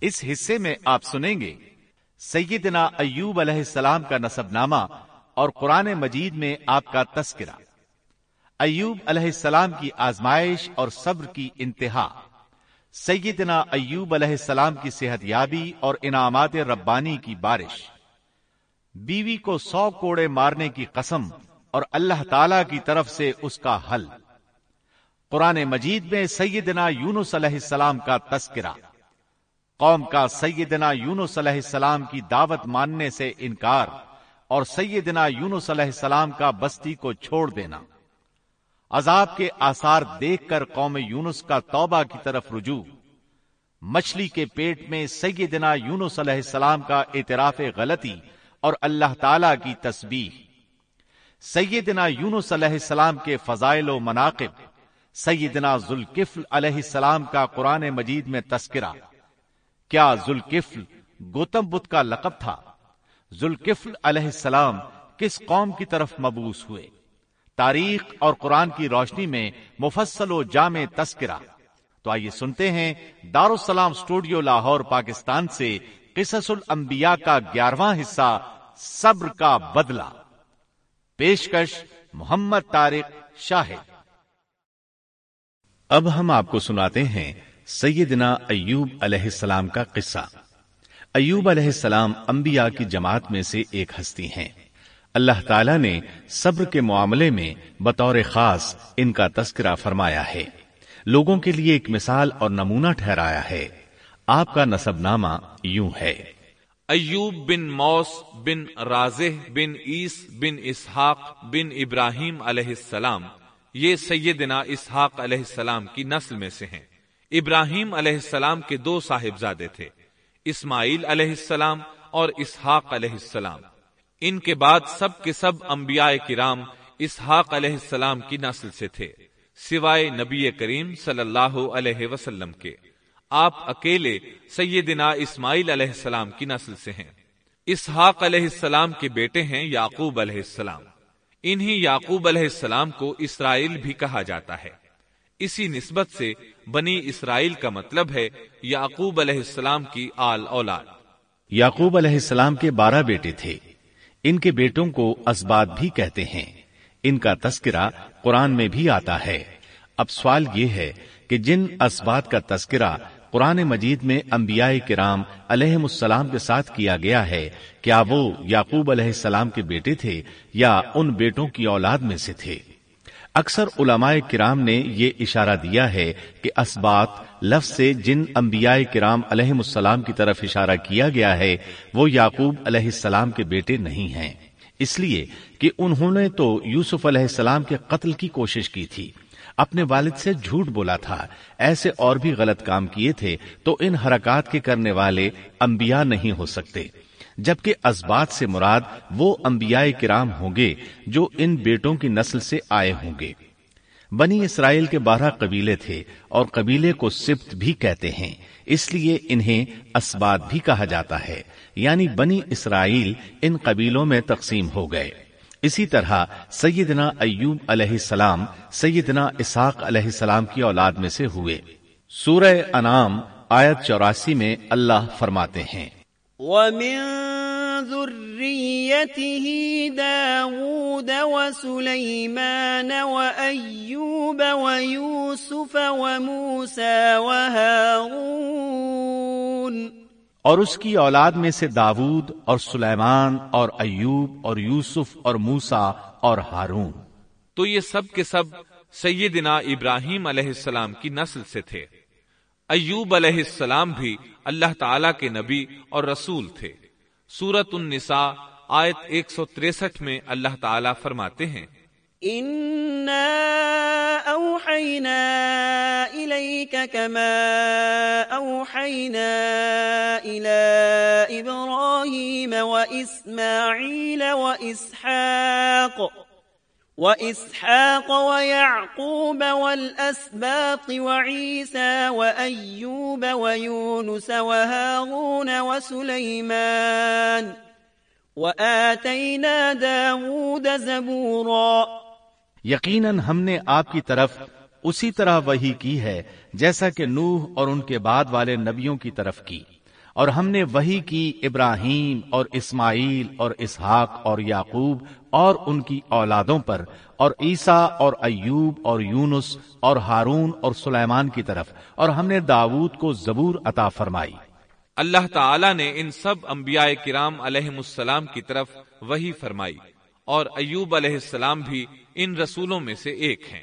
اس حصے میں آپ سنیں گے۔ سیدنا ایوب علیہ السلام کا نصب نامہ اور قرآن مجید میں آپ کا تذکرہ۔ ایوب علیہ السلام کی آزمائش اور صبر کی انتہا۔ سیدنا ایوب علیہ السلام کی صحت یابی اور انعامات ربانی کی بارش۔ بیوی کو سو کوڑے مارنے کی قسم اور اللہ تعالی کی طرف سے اس کا حل۔ قرآن مجید میں سیدنا یونس علیہ السلام کا تذکرہ۔ قوم کا سیدنا یونس علیہ السلام کی دعوت ماننے سے انکار اور سیدنا یونس علیہ السلام کا بستی کو چھوڑ دینا۔ عذاب کے آثار دیکھ کر قوم یونس کا توبہ کی طرف رجوع۔ مچھلی کے پیٹ میں سیدنا یونس علیہ السلام کا اعتراف غلطی اور اللہ تعالی کی تسبیح۔ سیدنا یونس علیہ السلام کے فضائل و مناقب۔ سیدنا ذوالکفل علیہ السلام کا قرآن مجید میں تذکرہ۔ کیا ذوالکفل گوتم بدھ کا لقب تھا؟ ذوالکفل علیہ السلام کس قوم کی طرف مبوس ہوئے؟ تاریخ اور قرآن کی روشنی میں مفصل و جامع تذکرہ۔ تو آئیے سنتے ہیں دارالسلام اسٹوڈیو لاہور، پاکستان سے قصص الانبیاء کا گیارہواں حصہ، صبر کا بدلہ۔ پیشکش محمد طارق شاہد۔ اب ہم آپ کو سناتے ہیں سیدنا ایوب علیہ السلام کا قصہ۔ ایوب علیہ السلام انبیاء کی جماعت میں سے ایک ہستی ہیں۔ اللہ تعالیٰ نے صبر کے معاملے میں بطور خاص ان کا تذکرہ فرمایا ہے۔ لوگوں کے لیے ایک مثال اور نمونہ ٹھہرایا ہے۔ آپ کا نصب نامہ یوں ہے۔ ایوب بن موس بن راز بن عیس بن اسحاق بن ابراہیم علیہ السلام، یہ سیدنا اسحاق علیہ السلام کی نسل میں سے ہیں۔ ابراہیم علیہ السلام کے دو صاحبزادے تھے، اسماعیل علیہ السلام اور اسحاق علیہ السلام۔ ان کے بعد سب کے سب انبیاء کرام اسحاق علیہ السلام کی نسل سے تھے، سوائے نبی کریم صلی اللہ علیہ وسلم کے۔ آپ اکیلے سیدنا اسماعیل علیہ السلام کی نسل سے ہیں۔ اسحاق علیہ السلام کے بیٹے ہیں یعقوب علیہ السلام۔ انہی یعقوب علیہ السلام کو اسرائیل بھی کہا جاتا ہے۔ اسی نسبت سے بنی اسرائیل کا مطلب ہے یعقوب علیہ السلام کی آل اولاد۔ یعقوب علیہ السلام کے بارہ بیٹے تھے۔ ان کے بیٹوں کو اسبات بھی کہتے ہیں۔ ان کا تذکرہ قرآن میں بھی آتا ہے۔ اب سوال یہ ہے کہ جن اسبات کا تذکرہ قرآن مجید میں انبیاء کرام علیہ السلام کے ساتھ کیا گیا ہے، کیا وہ یعقوب علیہ السلام کے بیٹے تھے یا ان بیٹوں کی اولاد میں سے تھے؟ اکثر علماء کرام نے یہ اشارہ دیا ہے کہ اسبات لفظ سے جن انبیاء کرام علیہ السلام کی طرف اشارہ کیا گیا ہے، وہ یعقوب علیہ السلام کے بیٹے نہیں ہیں۔ اس لیے کہ انہوں نے تو یوسف علیہ السلام کے قتل کی کوشش کی تھی۔ اپنے والد سے جھوٹ بولا تھا۔ ایسے اور بھی غلط کام کیے تھے تو ان حرکات کے کرنے والے انبیاء نہیں ہو سکتے۔ جبکہ اسبات سے مراد وہ انبیاء کرام ہوں گے جو ان بیٹوں کی نسل سے آئے ہوں گے۔ بنی اسرائیل کے بارہ قبیلے تھے اور قبیلے کو سبت بھی کہتے ہیں۔ اس لیے انہیں اسبات بھی کہا جاتا ہے۔ یعنی بنی اسرائیل ان قبیلوں میں تقسیم ہو گئے۔ اسی طرح سیدنا ایوب علیہ السلام سیدنا اسحاق علیہ السلام کی اولاد میں سے ہوئے۔ سورہ انعام آیت چوراسی میں اللہ فرماتے ہیں۔ ومن ذريته داود وسليمان وأيوب ويوسف وموسى وهارون اور اس کی اولاد میں سے داود اور سلیمان اور ایوب اور یوسف اور موسا اور ہارون۔ تو یہ سب کے سب سیدنا ابراہیم علیہ السلام کی نسل سے تھے۔ ایوب علیہ السلام بھی اللہ تعالی کے نبی اور رسول تھے۔ سورت النساء آیت 163 میں اللہ تعالی فرماتے ہیں۔ اوحینا الیک کما اوحینا الى ابراہیم و اسماعیل و اسحاق وإسحاق ويعقوب والأسباط وعيسى وأيوب ويونس وهارون وسليمان وآتينا داود زبورا۔ یقیناً ہم نے آپ کی طرف اسی طرح وہی کی ہے جیسا کہ نوح اور ان کے بعد والے نبیوں کی طرف کی۔ اور ہم نے وہی کی ابراہیم اور اسماعیل اور اسحاق اور یعقوب اور ان کی اولادوں پر اور عیسیٰ اور ایوب اور یونس اور ہارون اور سلیمان کی طرف۔ اور ہم نے داود کو زبور عطا فرمائی۔ اللہ تعالی نے ان سب انبیاء کرام علیہ السلام کی طرف وہی فرمائی اور ایوب علیہ السلام بھی ان رسولوں میں سے ایک ہیں۔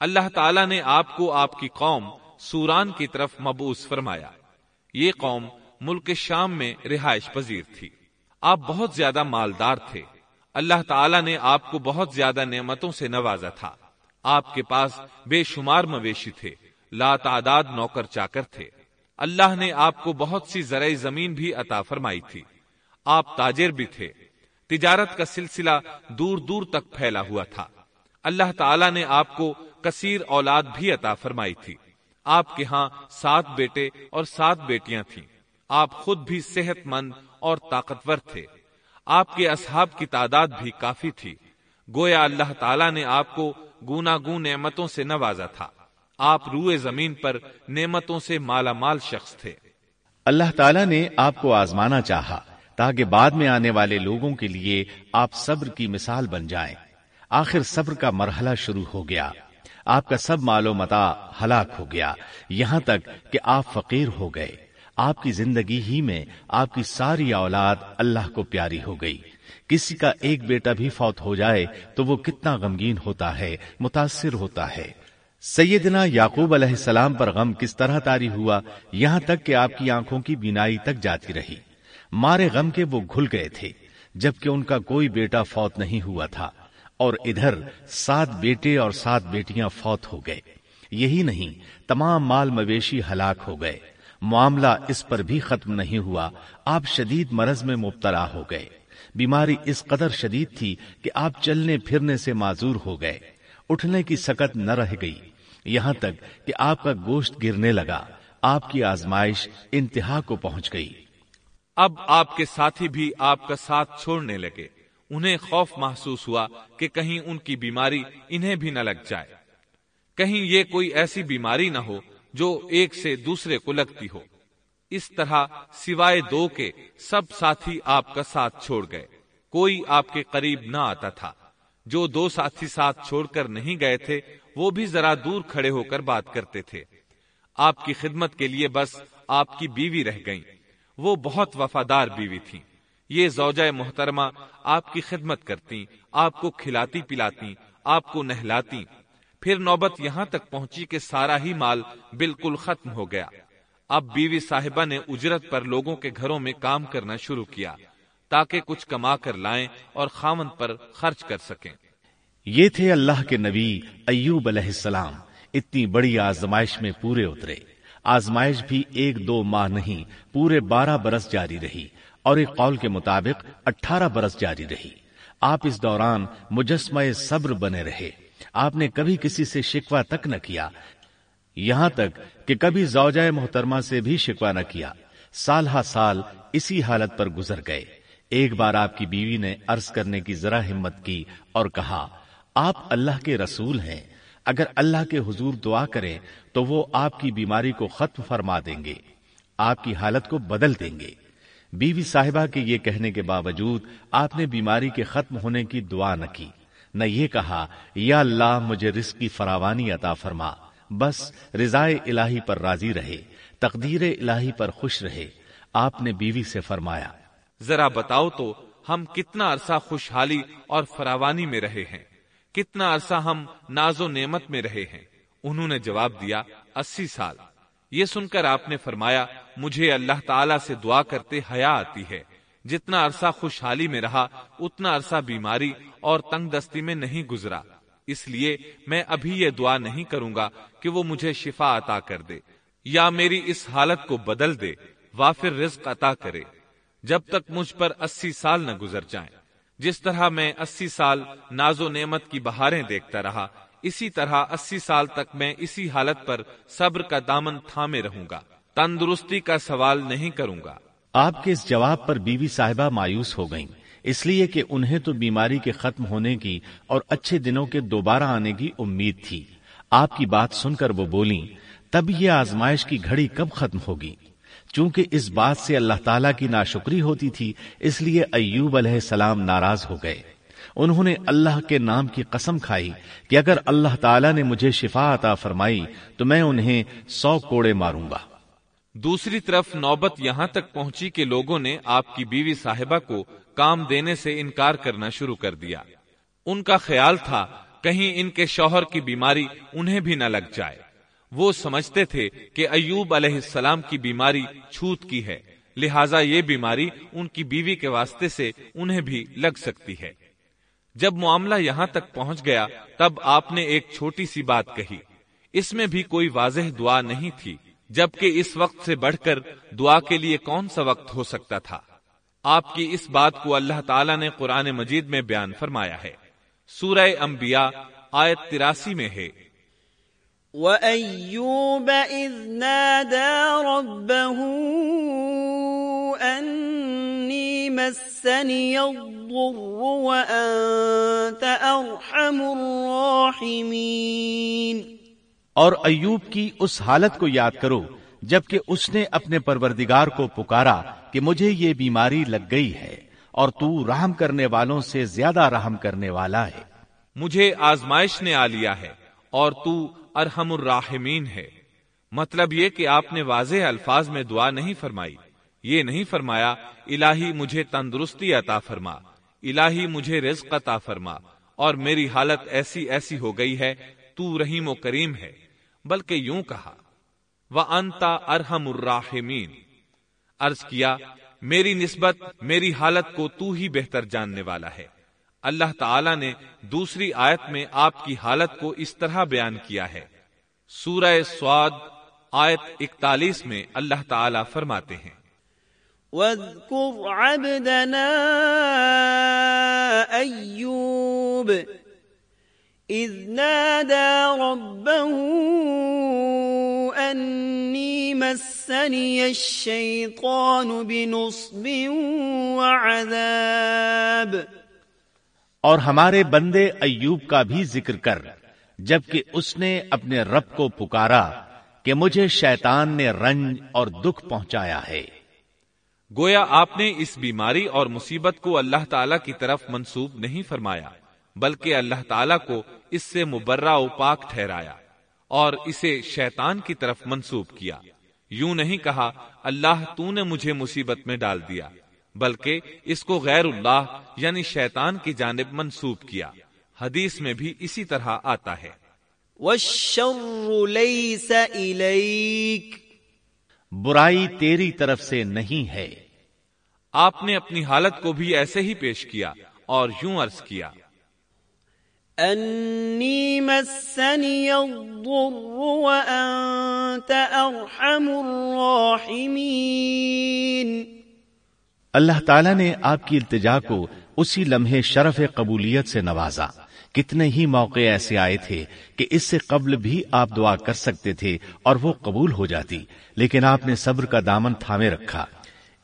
اللہ تعالی نے آپ کو آپ کی قوم سوران کی طرف مبوس فرمایا۔ یہ قوم ملک شام میں رہائش پذیر تھی۔ آپ بہت زیادہ مالدار تھے۔ اللہ تعالیٰ نے آپ کو بہت زیادہ نعمتوں سے نوازا تھا۔ آپ کے پاس بے شمار مویشی تھے۔ لا تعداد نوکر چاکر تھے۔ اللہ نے آپ کو بہت سی زرعی زمین بھی عطا فرمائی تھی۔ آپ تاجر بھی تھے۔ تجارت کا سلسلہ دور دور تک پھیلا ہوا تھا۔ اللہ تعالیٰ نے آپ کو کثیر اولاد بھی عطا فرمائی تھی۔ آپ کے ہاں سات بیٹے اور سات بیٹیاں تھیں۔ آپ خود بھی صحت مند اور طاقتور تھے۔ آپ کے اصحاب کی تعداد بھی کافی تھی۔ گویا اللہ تعالیٰ نے آپ کو گونا گون نعمتوں سے نوازا تھا۔ آپ روئے زمین پر نعمتوں سے مالا مال شخص تھے۔ اللہ تعالیٰ نے آپ کو آزمانا چاہا تاکہ بعد میں آنے والے لوگوں کے لیے آپ صبر کی مثال بن جائیں۔ آخر صبر کا مرحلہ شروع ہو گیا۔ آپ کا سب مال و متا ہلاک ہو گیا۔ یہاں تک کہ آپ فقیر ہو گئے۔ آپ کی زندگی ہی میں آپ کی ساری اولاد اللہ کو پیاری ہو گئی۔ کسی کا ایک بیٹا بھی فوت ہو جائے تو وہ کتنا غمگین ہوتا ہے، متاثر ہوتا ہے۔ سیدنا یعقوب علیہ السلام پر غم کس طرح تاری ہوا، یہاں تک کہ آپ کی آنکھوں کی بینائی تک جاتی رہی۔ مارے غم کے وہ گھل گئے تھے، جبکہ ان کا کوئی بیٹا فوت نہیں ہوا تھا، اور ادھر سات بیٹے اور سات بیٹیاں فوت ہو گئے۔ یہی نہیں، تمام مال مویشی ہلاک ہو گئے۔ معاملہ اس پر بھی ختم نہیں ہوا، آپ شدید مرض میں مبتلا ہو گئے۔ بیماری اس قدر شدید تھی کہ آپ چلنے پھرنے سے معذور ہو گئے۔ اٹھنے کی سکت نہ رہ گئی۔ یہاں تک کہ آپ کا گوشت گرنے لگا، آپ کی آزمائش انتہا کو پہنچ گئی۔ اب آپ کے ساتھی بھی آپ کا ساتھ چھوڑنے لگے۔ انہیں خوف محسوس ہوا کہ کہیں ان کی بیماری انہیں بھی نہ لگ جائے۔ کہیں یہ کوئی ایسی بیماری نہ ہو جو ایک سے دوسرے کو لگتی ہو۔ اس طرح سوائے دو کے سب ساتھی آپ کا ساتھ چھوڑ گئے۔ کوئی آپ کے قریب نہ آتا تھا۔ جو دو ساتھی ساتھ چھوڑ کر نہیں گئے تھے وہ بھی ذرا دور کھڑے ہو کر بات کرتے تھے۔ آپ کی خدمت کے لیے بس آپ کی بیوی رہ گئی وہ بہت وفادار بیوی تھی یہ زوجہ محترمہ آپ کی خدمت کرتی آپ کو کھلاتی پلاتی، آپ کو نہلاتی۔ پھر نوبت یہاں تک پہنچی کہ سارا ہی مال بالکل ختم ہو گیا۔ اب بیوی صاحبہ نے اجرت پر لوگوں کے گھروں میں کام کرنا شروع کیا تاکہ کچھ کما کر لائیں اور خامن پر خرچ کر سکیں۔ یہ تھے اللہ کے نبی ایوب علیہ السلام۔ اتنی بڑی آزمائش میں پورے اترے۔ آزمائش بھی ایک دو ماہ نہیں، پورے بارہ برس جاری رہی۔ اور ایک قول کے مطابق اٹھارہ برس جاری رہی۔ آپ اس دوران مجسمہ صبر بنے رہے۔ آپ نے کبھی کسی سے شکوا تک نہ کیا۔ یہاں تک کہ کبھی زوجہ محترمہ سے بھی شکوا نہ کیا۔ سال ہا سال اسی حالت پر گزر گئے۔ ایک بار آپ کی بیوی نے عرض کرنے کی ذرا ہمت کی اور کہا آپ اللہ کے رسول ہیں۔ اگر اللہ کے حضور دعا کریں، تو وہ آپ کی بیماری کو ختم فرما دیں گے۔ آپ کی حالت کو بدل دیں گے۔ بیوی صاحبہ کے یہ کہنے کے باوجود آپ نے بیماری کے ختم ہونے کی دعا نہ کی۔ نہ یہ کہا، یا اللہ مجھے رزق کی فراوانی عطا فرما۔ بس رضائے الہی پر راضی رہے، تقدیر الہی پر خوش رہے۔ آپ نے بیوی سے فرمایا، ذرا بتاؤ تو ہم کتنا عرصہ خوشحالی اور فراوانی میں رہے ہیں۔ کتنا عرصہ ہم ناز و نعمت میں رہے ہیں؟ انہوں نے جواب دیا، اسی سال۔ یہ سن کر آپ نے فرمایا، مجھے اللہ تعالیٰ سے دعا کرتے حیا آتی ہے۔ جتنا عرصہ خوشحالی میں رہا، اتنا عرصہ بیماری اور تنگ دستی میں نہیں گزرا۔ اس لیے میں ابھی یہ دعا نہیں کروں گا کہ وہ مجھے شفا عطا کر دے، یا میری اس حالت کو بدل دے، وافر رزق عطا کرے۔ جب تک مجھ پر اسی سال نہ گزر جائیں۔ جس طرح میں اسی سال ناز و نعمت کی بہاریں دیکھتا رہا، اسی طرح اسی سال تک میں اسی حالت پر صبر کا دامن تھامے رہوں گا، تندرستی کا سوال نہیں کروں گا۔ آپ کے اس جواب پر بیوی صاحبہ مایوس ہو گئیں، اس لیے کہ انہیں تو بیماری کے ختم ہونے کی اور اچھے دنوں کے دوبارہ آنے کی امید تھی۔ آپ کی بات سن کر وہ بولی تب یہ آزمائش کی گھڑی کب ختم ہوگی؟ چونکہ اس بات سے اللہ تعالیٰ کی ناشکری ہوتی تھی، اس لیے ایوب علیہ السلام ناراض ہو گئے۔ انہوں نے اللہ کے نام کی قسم کھائی کہ اگر اللہ تعالیٰ نے مجھے شفا عطا فرمائی تو میں انہیں سو کوڑے ماروں گا۔ دوسری طرف نوبت یہاں تک پہنچی کہ لوگوں نے آپ کی بیوی صاحبہ کو کام دینے سے انکار کرنا شروع کر دیا۔ ان کا خیال تھا، کہیں ان کے شوہر کی بیماری انہیں بھی نہ لگ جائے۔ وہ سمجھتے تھے کہ ایوب علیہ السلام کی بیماری چھوت کی ہے، لہذا یہ بیماری ان کی بیوی کے واسطے سے انہیں بھی لگ سکتی ہے۔ جب معاملہ یہاں تک پہنچ گیا، تب آپ نے ایک چھوٹی سی بات کہی۔ اس میں بھی کوئی واضح دعا نہیں تھی، جبکہ اس وقت سے بڑھ کر دعا کے لیے کون سا وقت ہو سکتا تھا۔ آپ کی اس بات کو اللہ تعالیٰ نے قرآن مجید میں بیان فرمایا ہے۔ سورہ انبیاء آیت تراسی میں ہے۔ وَأَيُّوبَ إِذْ نَادَى رَبَّهُ أَنِّي مَسَّنِيَ الضُّرُّ وَأَنْتَ أَرْحَمُ الرَّاحِمِينَ اور ایوب کی اس حالت کو یاد کرو جبکہ اس نے اپنے پروردگار کو پکارا کہ مجھے یہ بیماری لگ گئی ہے اور تو رحم کرنے والوں سے زیادہ رحم کرنے والا ہے۔ مجھے آزمائش نے آ لیا ہے اور تو ارحم الراحمین ہے۔ مطلب یہ کہ آپ نے واضح الفاظ میں دعا نہیں فرمائی۔ یہ نہیں فرمایا، الہی مجھے تندرستی عطا فرما، الہی مجھے رزق عطا فرما، اور میری حالت ایسی ایسی ہو گئی ہے، تو رحیم و کریم ہے۔ بلکہ یوں کہا وہ انتا ارحم الراحمین۔ ارض کیا، میری نسبت، میری حالت کو تو ہی بہتر جاننے والا ہے۔ اللہ تعالی نے دوسری آیت میں آپ کی حالت کو اس طرح بیان کیا ہے۔ سورہ سواد، آیت اکتالیس میں اللہ تعالی فرماتے ہیں۔ وَاذْكُرْ عَبْدَنَا أَيُّوبِ إِذْ نَادَى رَبَّهُ أَنِّي مَسَّنِيَ الشَّيْطَانُ بِنُصْبٍ وَعَذَابٍ اور ہمارے بندے ایوب کا بھی ذکر کر، جبکہ اس نے اپنے رب کو پکارا کہ مجھے شیطان نے رنج اور دکھ پہنچایا ہے۔ گویا آپ نے اس بیماری اور مصیبت کو اللہ تعالی کی طرف منسوب نہیں فرمایا، بلکہ اللہ تعالی کو اس سے مبرہ و پاک ٹھہرایا اور اسے شیطان کی طرف منسوب کیا۔ یوں نہیں کہا، اللہ تو نے مجھے مصیبت میں ڈال دیا۔ بلکہ اس کو غیر اللہ یعنی شیطان کی جانب منسوب کیا۔ حدیث میں بھی اسی طرح آتا ہے۔ وَالشَّرُّ لَيْسَ إِلَيْكَ۔ برائی تیری طرف سے نہیں ہے۔ آپ نے اپنی حالت کو بھی ایسے ہی پیش کیا اور یوں عرض کیا۔ انی مسنی الضر وانت ارحم الراحمین اللہ تعالیٰ نے آپ کی التجا کو اسی لمحے شرف قبولیت سے نوازا۔ کتنے ہی موقع ایسے آئے تھے کہ اس سے قبل بھی آپ دعا کر سکتے تھے اور وہ قبول ہو جاتی۔ لیکن آپ نے صبر کا دامن تھامے رکھا۔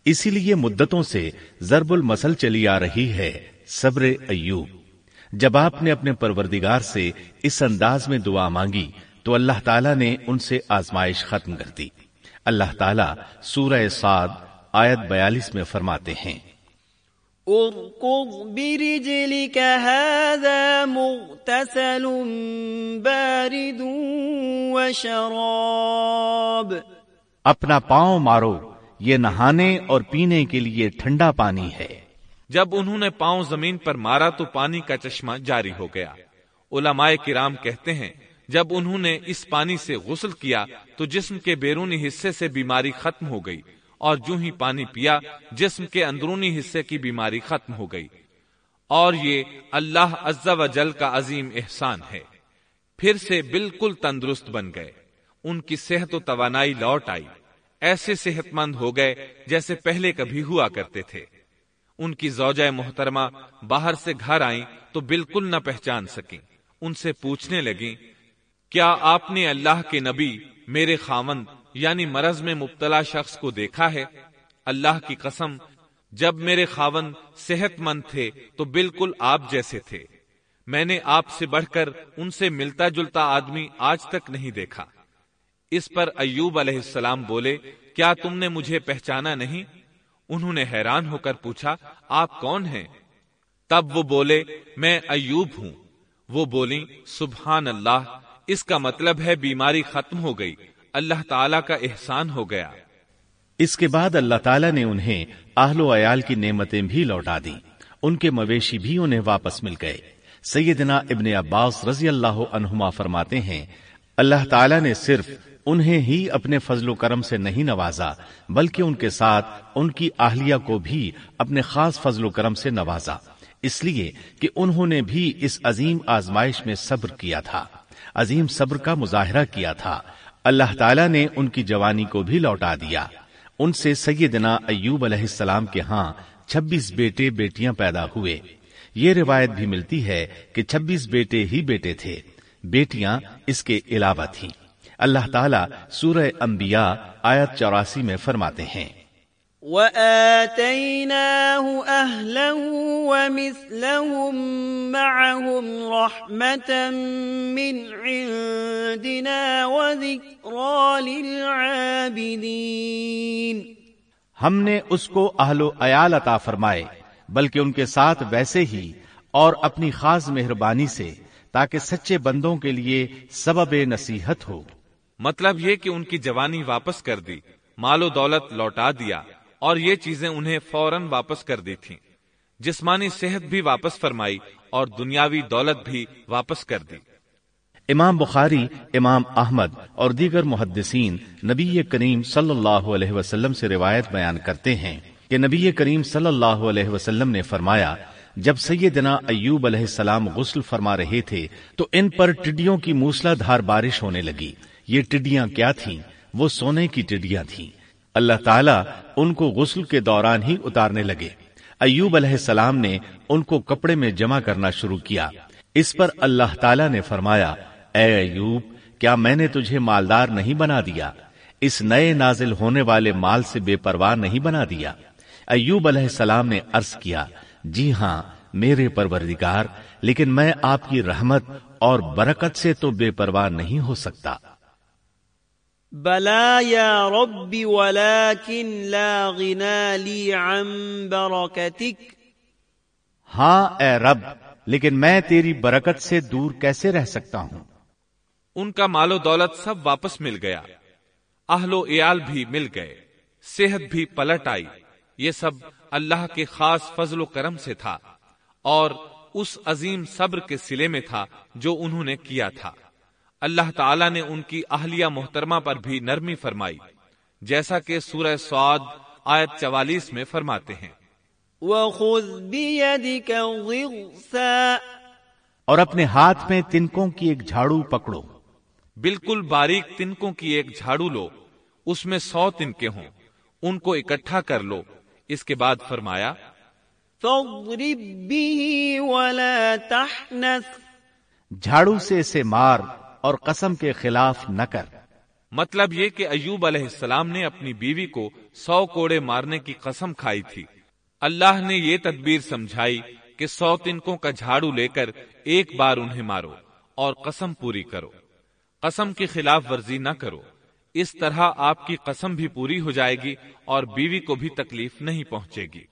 اسی لیے مدتوں سے ضرب المسل چلی آ رہی ہے صبر ایوب۔ جب آپ نے اپنے پروردگار سے اس انداز میں دعا مانگی تو اللہ تعالیٰ نے ان سے آزمائش ختم کر دی۔ اللہ تعالیٰ سورہ سعد آیت بیالیس میں فرماتے ہیں۔ اركض برجلك هذا مغتسل بارد وشراب۔ اپنا پاؤں مارو یہ نہانے اور پینے کے لیے ٹھنڈا پانی ہے۔ جب انہوں نے پاؤں زمین پر مارا تو پانی کا چشمہ جاری ہو گیا۔ علماء کرام کہتے ہیں جب انہوں نے اس پانی سے غسل کیا تو جسم کے بیرونی حصے سے بیماری ختم ہو گئی۔ اور جو ہی پانی پیا، جسم کے اندرونی حصے کی بیماری ختم ہو گئی۔ اور یہ اللہ عز و جل کا عظیم احسان ہے۔ پھر سے بالکل تندرست بن گئے۔ ان کی صحت و توانائی لوٹ آئی۔ ایسے صحت مند ہو گئے جیسے پہلے کبھی ہوا کرتے تھے۔ ان کی زوجہ محترمہ باہر سے گھر آئیں تو بالکل نہ پہچان سکیں۔ ان سے پوچھنے لگیں، کیا آپ نے اللہ کے نبی، میرے خامند یعنی مرض میں مبتلا شخص کو دیکھا ہے، اللہ کی قسم، جب میرے خاون صحت مند تھے تو بالکل آپ جیسے تھے۔ میں نے آپ سے بڑھ کر ان سے ملتا جلتا آدمی آج تک نہیں دیکھا۔ اس پر ایوب علیہ السلام بولے، کیا تم نے مجھے پہچانا نہیں؟ انہوں نے حیران ہو کر پوچھا، آپ کون ہیں؟ تب وہ بولے، میں ایوب ہوں۔ وہ بولی سبحان اللہ، اس کا مطلب ہے بیماری ختم ہو گئی۔ اللہ تعالی کا احسان ہو گیا۔ اس کے بعد اللہ تعالیٰ نے انہیں آہل و عیال کی نعمتیں بھی لوٹا دی ان کے مویشی بھی انہیں واپس مل گئے۔ سیدنا ابن عباس رضی اللہ عنہما فرماتے ہیں، اللہ تعالیٰ نے صرف انہیں ہی اپنے فضل و کرم سے نہیں نوازا، بلکہ ان کے ساتھ ان کی اہلیہ کو بھی اپنے خاص فضل و کرم سے نوازا۔ اس لیے کہ انہوں نے بھی اس عظیم آزمائش میں صبر کیا تھا۔ عظیم صبر کا مظاہرہ کیا تھا۔ اللہ تعالیٰ نے ان کی جوانی کو بھی لوٹا دیا۔ ان سے سیدنا ایوب علیہ السلام کے ہاں چھبیس بیٹے بیٹیاں پیدا ہوئے۔ یہ روایت بھی ملتی ہے کہ چھبیس بیٹے ہی بیٹے تھے۔ بیٹیاں اس کے علاوہ تھیں۔ اللہ تعالیٰ سورہ انبیاء آیت چوراسی میں فرماتے ہیں۔ وآتيناه أهلا ومثلهم معهم رحمة من عندنا وذكرى للعابدين ہم نے اس کو اہل و عیال عطا فرمائے بلکہ ان کے ساتھ ویسے ہی اور اپنی خاص مہربانی سے تاکہ سچے بندوں کے لیے سبب نصیحت ہو۔ مطلب یہ کہ ان کی جوانی واپس کر دی مال و دولت لوٹا دیا۔ اور یہ چیزیں انہیں فوراً واپس کر دی تھیں۔ جسمانی صحت بھی واپس فرمائی اور دنیاوی دولت بھی واپس کر دی۔ امام بخاری، امام احمد اور دیگر محدثین نبی کریم صلی اللہ علیہ وسلم سے روایت بیان کرتے ہیں کہ نبی کریم صلی اللہ علیہ وسلم نے فرمایا، جب سیدنا ایوب علیہ السلام غسل فرما رہے تھے، تو ان پر ٹڈیوں کی موسلا دھار بارش ہونے لگی۔ یہ ٹڈیاں کیا تھیں؟ وہ سونے کی ٹڈیاں تھیں۔ اللہ تعالیٰ ان کو غسل کے دوران ہی اتارنے لگے۔ ایوب علیہ السلام نے ان کو کپڑے میں جمع کرنا شروع کیا۔ اس پر اللہ تعالیٰ نے فرمایا، اے ایوب، کیا میں نے تجھے مالدار نہیں بنا دیا؟ اس نئے نازل ہونے والے مال سے بے پرواہ نہیں بنا دیا۔ ایوب علیہ السلام نے عرض کیا جی ہاں میرے پروردگار، لیکن میں آپ کی رحمت اور برکت سے تو بے پرواہ نہیں ہو سکتا۔ بلا يا رب ولكن لا غنى لي عن بركتك ہاں اے رب لیکن میں تیری برکت سے دور کیسے رہ سکتا ہوں؟ ان کا مال و دولت سب واپس مل گیا۔ اہل و ایال بھی مل گئے۔ صحت بھی پلٹ آئی۔ یہ سب اللہ کے خاص فضل و کرم سے تھا اور اس عظیم صبر کے سلے میں تھا جو انہوں نے کیا تھا۔ اللہ تعالیٰ نے ان کی اہلیہ محترمہ پر بھی نرمی فرمائی جیسا کہ سورہ سعود آیت چوالیس میں فرماتے ہیں۔ وَخُذْ بِيَدِكَ غِغْسَا اور اپنے ہاتھ میں تنکوں کی ایک جھاڑو پکڑو۔ بالکل باریک تنکوں کی ایک جھاڑو لو اس میں سو تنکے ہوں ان کو اکٹھا کر لو۔ اس کے بعد فرمایا بِهِ وَلَا تَحْنَثْ۔ جھاڑو سے اسے مار اور قسم کے خلاف نہ کر۔ مطلب یہ کہ ایوب علیہ السلام نے اپنی بیوی کو سو کوڑے مارنے کی قسم کھائی تھی۔ اللہ نے یہ تدبیر سمجھائی کہ سو تنکوں کا جھاڑو لے کر ایک بار انہیں مارو اور قسم پوری کرو۔ قسم کی خلاف ورزی نہ کرو۔ اس طرح آپ کی قسم بھی پوری ہو جائے گی اور بیوی کو بھی تکلیف نہیں پہنچے گی۔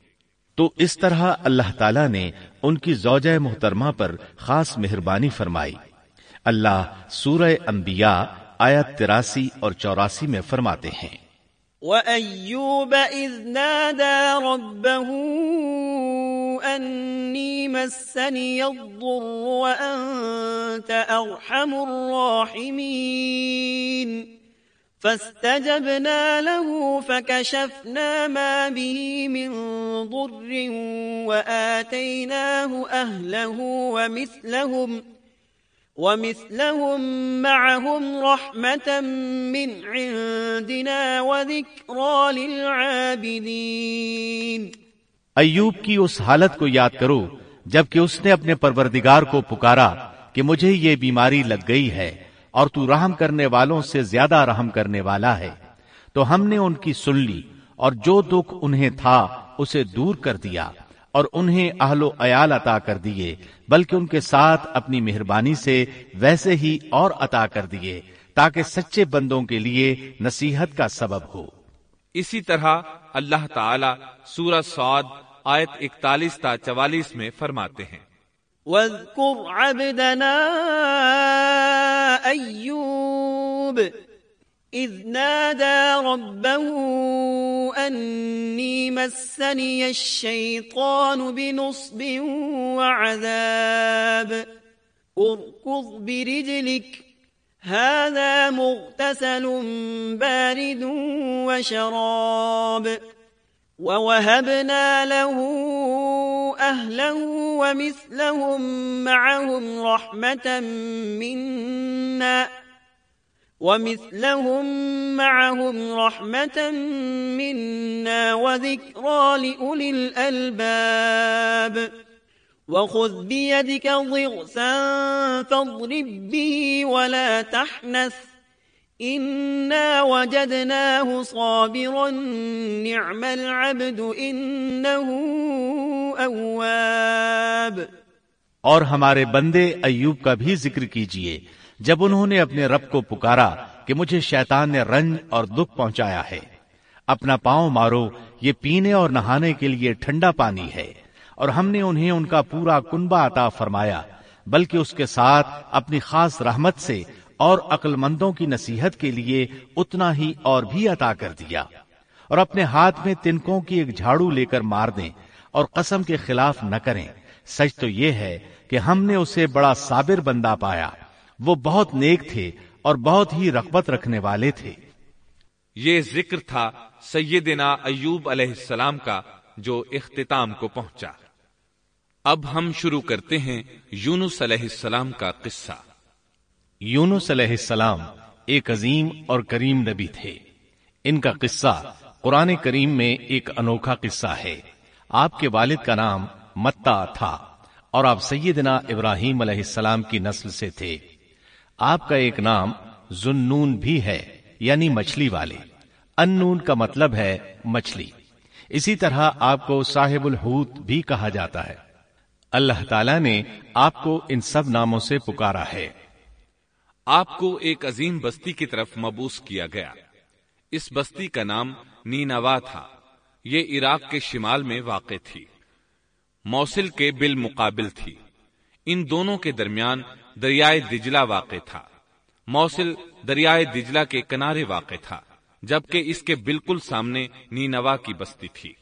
تو اس طرح اللہ تعالیٰ نے ان کی زوجہ محترمہ پر خاص مہربانی فرمائی۔ اللہ سورہ انبیاء آیت تراسی اور چوراسی میں فرماتے ہیں۔ وَأَيُّوبَ إِذْ نَادَى رَبَّهُ أَنِّي مَسَّنِيَ الضُّرُّ وَأَنْتَ أَرْحَمُ الرَّاحِمِينَ۔ فاستجبنا له فكشفنا ما به من ضر وآتيناه أهله ومثلهم ومثلهم معهم رحمة من عندنا وذكرى للعابدين ایوب کی اس حالت کو یاد کرو جبکہ اس نے اپنے پروردگار کو پکارا کہ مجھے یہ بیماری لگ گئی ہے اور تو رحم کرنے والوں سے زیادہ رحم کرنے والا ہے۔ تو ہم نے ان کی سن لی اور جو دکھ انہیں تھا اسے دور کر دیا۔ اور انہیں اہل و عیال عطا کر دیے بلکہ ان کے ساتھ اپنی مہربانی سے ویسے ہی اور عطا کر دیے تاکہ سچے بندوں کے لیے نصیحت کا سبب ہو۔ اسی طرح اللہ تعالی سورہ سعود آیت اکتالیس تا چوالیس میں فرماتے ہیں۔ واذكر عبدنا أيوب إذ نادى ربه أني مسني الشيطان بنصب وعذاب. اركض برجلك، هذا مغتسل بارد وشراب. ووهبنا له أهله ومثلهم معهم رحمة منا. ومثلهم معهم رحمة منا وذكرى لأولي الألباب وخذ بيدك ضغثا فاضرب به ولا تحنث إنا وجدناه صابرا نعم العبد إنه أواب اور ہمارے بندے ایوب کا بھی ذکر کیجیے۔ جب انہوں نے اپنے رب کو پکارا کہ مجھے شیطان نے رنج اور دکھ پہنچایا ہے۔ اپنا پاؤں مارو، یہ پینے اور نہانے کے لیے ٹھنڈا پانی ہے۔ اور ہم نے انہیں ان کا پورا کنبا عطا فرمایا، بلکہ اس کے ساتھ اپنی خاص رحمت سے اور عقل مندوں کی نصیحت کے لیے اتنا ہی اور بھی عطا کر دیا۔ اور اپنے ہاتھ میں تنکوں کی ایک جھاڑو لے کر مار دیں اور قسم کے خلاف نہ کریں۔ سچ تو یہ ہے کہ ہم نے اسے بڑا صابر بندہ پایا۔ وہ بہت نیک تھے اور بہت ہی رغبت رکھنے والے تھے۔ یہ ذکر تھا سیدنا ایوب علیہ السلام کا جو اختتام کو پہنچا۔ اب ہم شروع کرتے ہیں یونس علیہ السلام کا قصہ۔ یونس علیہ السلام ایک عظیم اور کریم نبی تھے۔ ان کا قصہ قرآن کریم میں ایک انوکھا قصہ ہے۔ آپ کے والد کا نام متا تھا اور آپ سیدنا ابراہیم علیہ السلام کی نسل سے تھے۔ آپ کا ایک نام زنون بھی ہے یعنی مچھلی والے۔ ان کا مطلب ہے مچھلی۔ اسی طرح آپ کو صاحب الحوت بھی کہا جاتا ہے۔ اللہ تعالیٰ نے آپ کو ان سب ناموں سے پکارا ہے۔ آپ کو ایک عظیم بستی کی طرف مبوس کیا گیا۔ اس بستی کا نام نینوا تھا۔ یہ عراق کے شمال میں واقع تھی۔ موصل کے بالمقابل تھی۔ ان دونوں کے درمیان دریائے دجلہ واقع تھا۔ موصل دریائے دجلہ کے کنارے واقع تھا، جبکہ اس کے بالکل سامنے نینوا کی بستی تھی۔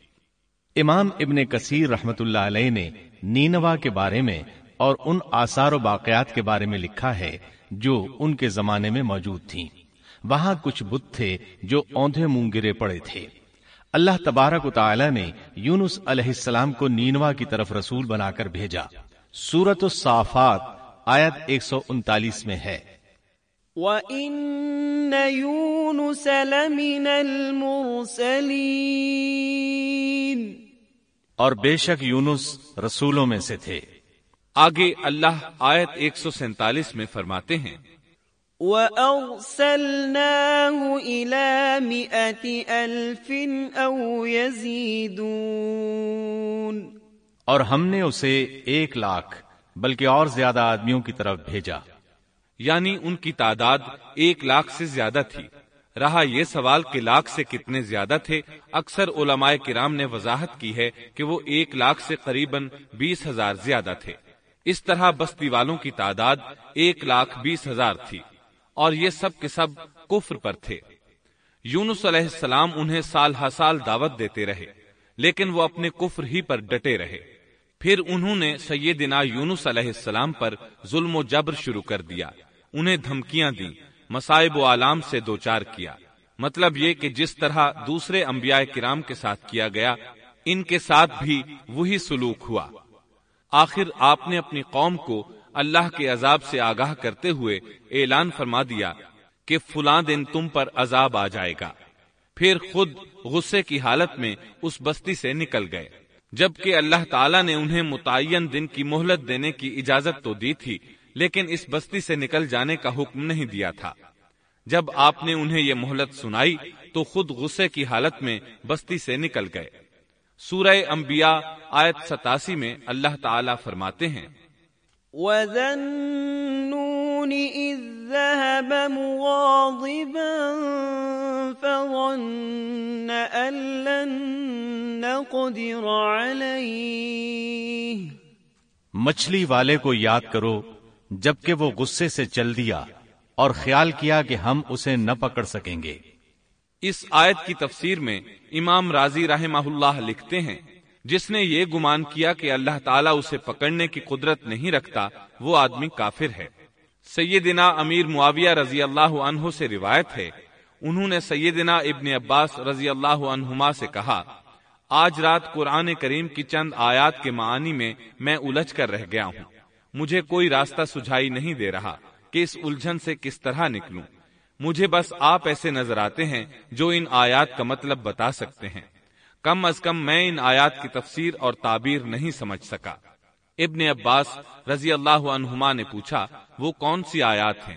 امام ابن کثیر رحمت اللہ علیہ نے نینوا کے بارے میں اور ان آثار و باقیات کے بارے میں لکھا ہے جو ان کے زمانے میں موجود تھیں۔ وہاں کچھ بت تھے جو اوندھے منہ گرے پڑے تھے۔ اللہ تبارک و تعالی نے یونس علیہ السلام کو نینوا کی طرف رسول بنا کر بھیجا۔ سورت الصافات آیت ایک سو انتالیس میں ہے۔ وَإِنَّ يُونُسَ لَمِنَ الْمُرْسَلِينَ۔ اور بے شک یونس رسولوں میں سے تھے۔ آگے اللہ آیت ایک سو سینتالیس میں فرماتے ہیں۔ وَأَرْسَلْنَاهُ إِلَى مِئَةِ أَلْفٍ أَوْ يَزِيدُونَ۔ اور ہم نے اسے ایک لاکھ بلکہ اور زیادہ آدمیوں کی طرف بھیجا۔ یعنی ان کی تعداد ایک لاکھ سے زیادہ تھی۔ رہا یہ سوال کہ لاکھ سے کتنے زیادہ تھے، اکثر علماء کرام نے وضاحت کی ہے کہ وہ ایک لاکھ سے قریب بیس ہزار زیادہ تھے۔ اس طرح بستی والوں کی تعداد ایک لاکھ بیس ہزار تھی۔ اور یہ سب کے سب کفر پر تھے۔ یونس علیہ السلام انہیں سال ہر سال دعوت دیتے رہے، لیکن وہ اپنے کفر ہی پر ڈٹے رہے۔ پھر انہوں نے سیدنا یونس علیہ السلام پر ظلم و جبر شروع کر دیا۔ انہیں دھمکیاں دی مسائب و عالم سے دوچار کیا۔ مطلب یہ کہ جس طرح دوسرے انبیاء کرام کے ساتھ کیا گیا، ان کے ساتھ بھی وہی سلوک ہوا۔ آخر آپ نے اپنی قوم کو اللہ کے عذاب سے آگاہ کرتے ہوئے اعلان فرما دیا کہ فلاں دن تم پر عذاب آ جائے گا۔ پھر خود غصے کی حالت میں اس بستی سے نکل گئے۔ جبکہ اللہ تعالیٰ نے انہیں متعین دن کی مہلت دینے کی اجازت تو دی تھی، لیکن اس بستی سے نکل جانے کا حکم نہیں دیا تھا۔ جب آپ نے انہیں یہ مہلت سنائی، تو خود غصے کی حالت میں بستی سے نکل گئے۔ سورہ انبیاء آیت ستاسی میں اللہ تعالی فرماتے ہیں۔ وَذَنُّونِ إِذ ذَهَبَ مُغَاضِبًا فظن أن نقدر عليه. مچھلی والے کو یاد کرو جبکہ وہ غصے سے چل دیا اور خیال کیا کہ ہم اسے نہ پکڑ سکیں گے۔ اس آیت کی تفسیر میں امام راضی رحمہ اللہ لکھتے ہیں جس نے یہ گمان کیا کہ اللہ تعالیٰ اسے پکڑنے کی قدرت نہیں رکھتا وہ آدمی کافر ہے۔ سیدنا امیر معاویہ رضی اللہ عنہ سے روایت ہے انہوں نے سیدنا ابن عباس رضی اللہ عنہما سے کہا آج رات قرآن کریم کی چند آیات کے معنی میں میں الجھ کر رہ گیا ہوں۔ مجھے کوئی راستہ سجھائی نہیں دے رہا کہ اس الجھن سے کس طرح نکلوں۔ مجھے بس آپ ایسے نظر آتے ہیں جو ان آیات کا مطلب بتا سکتے ہیں۔ کم از کم میں ان آیات کی تفسیر اور تعبیر نہیں سمجھ سکا۔ ابن عباس رضی اللہ عنہما نے پوچھا، وہ کون سی آیات ہیں؟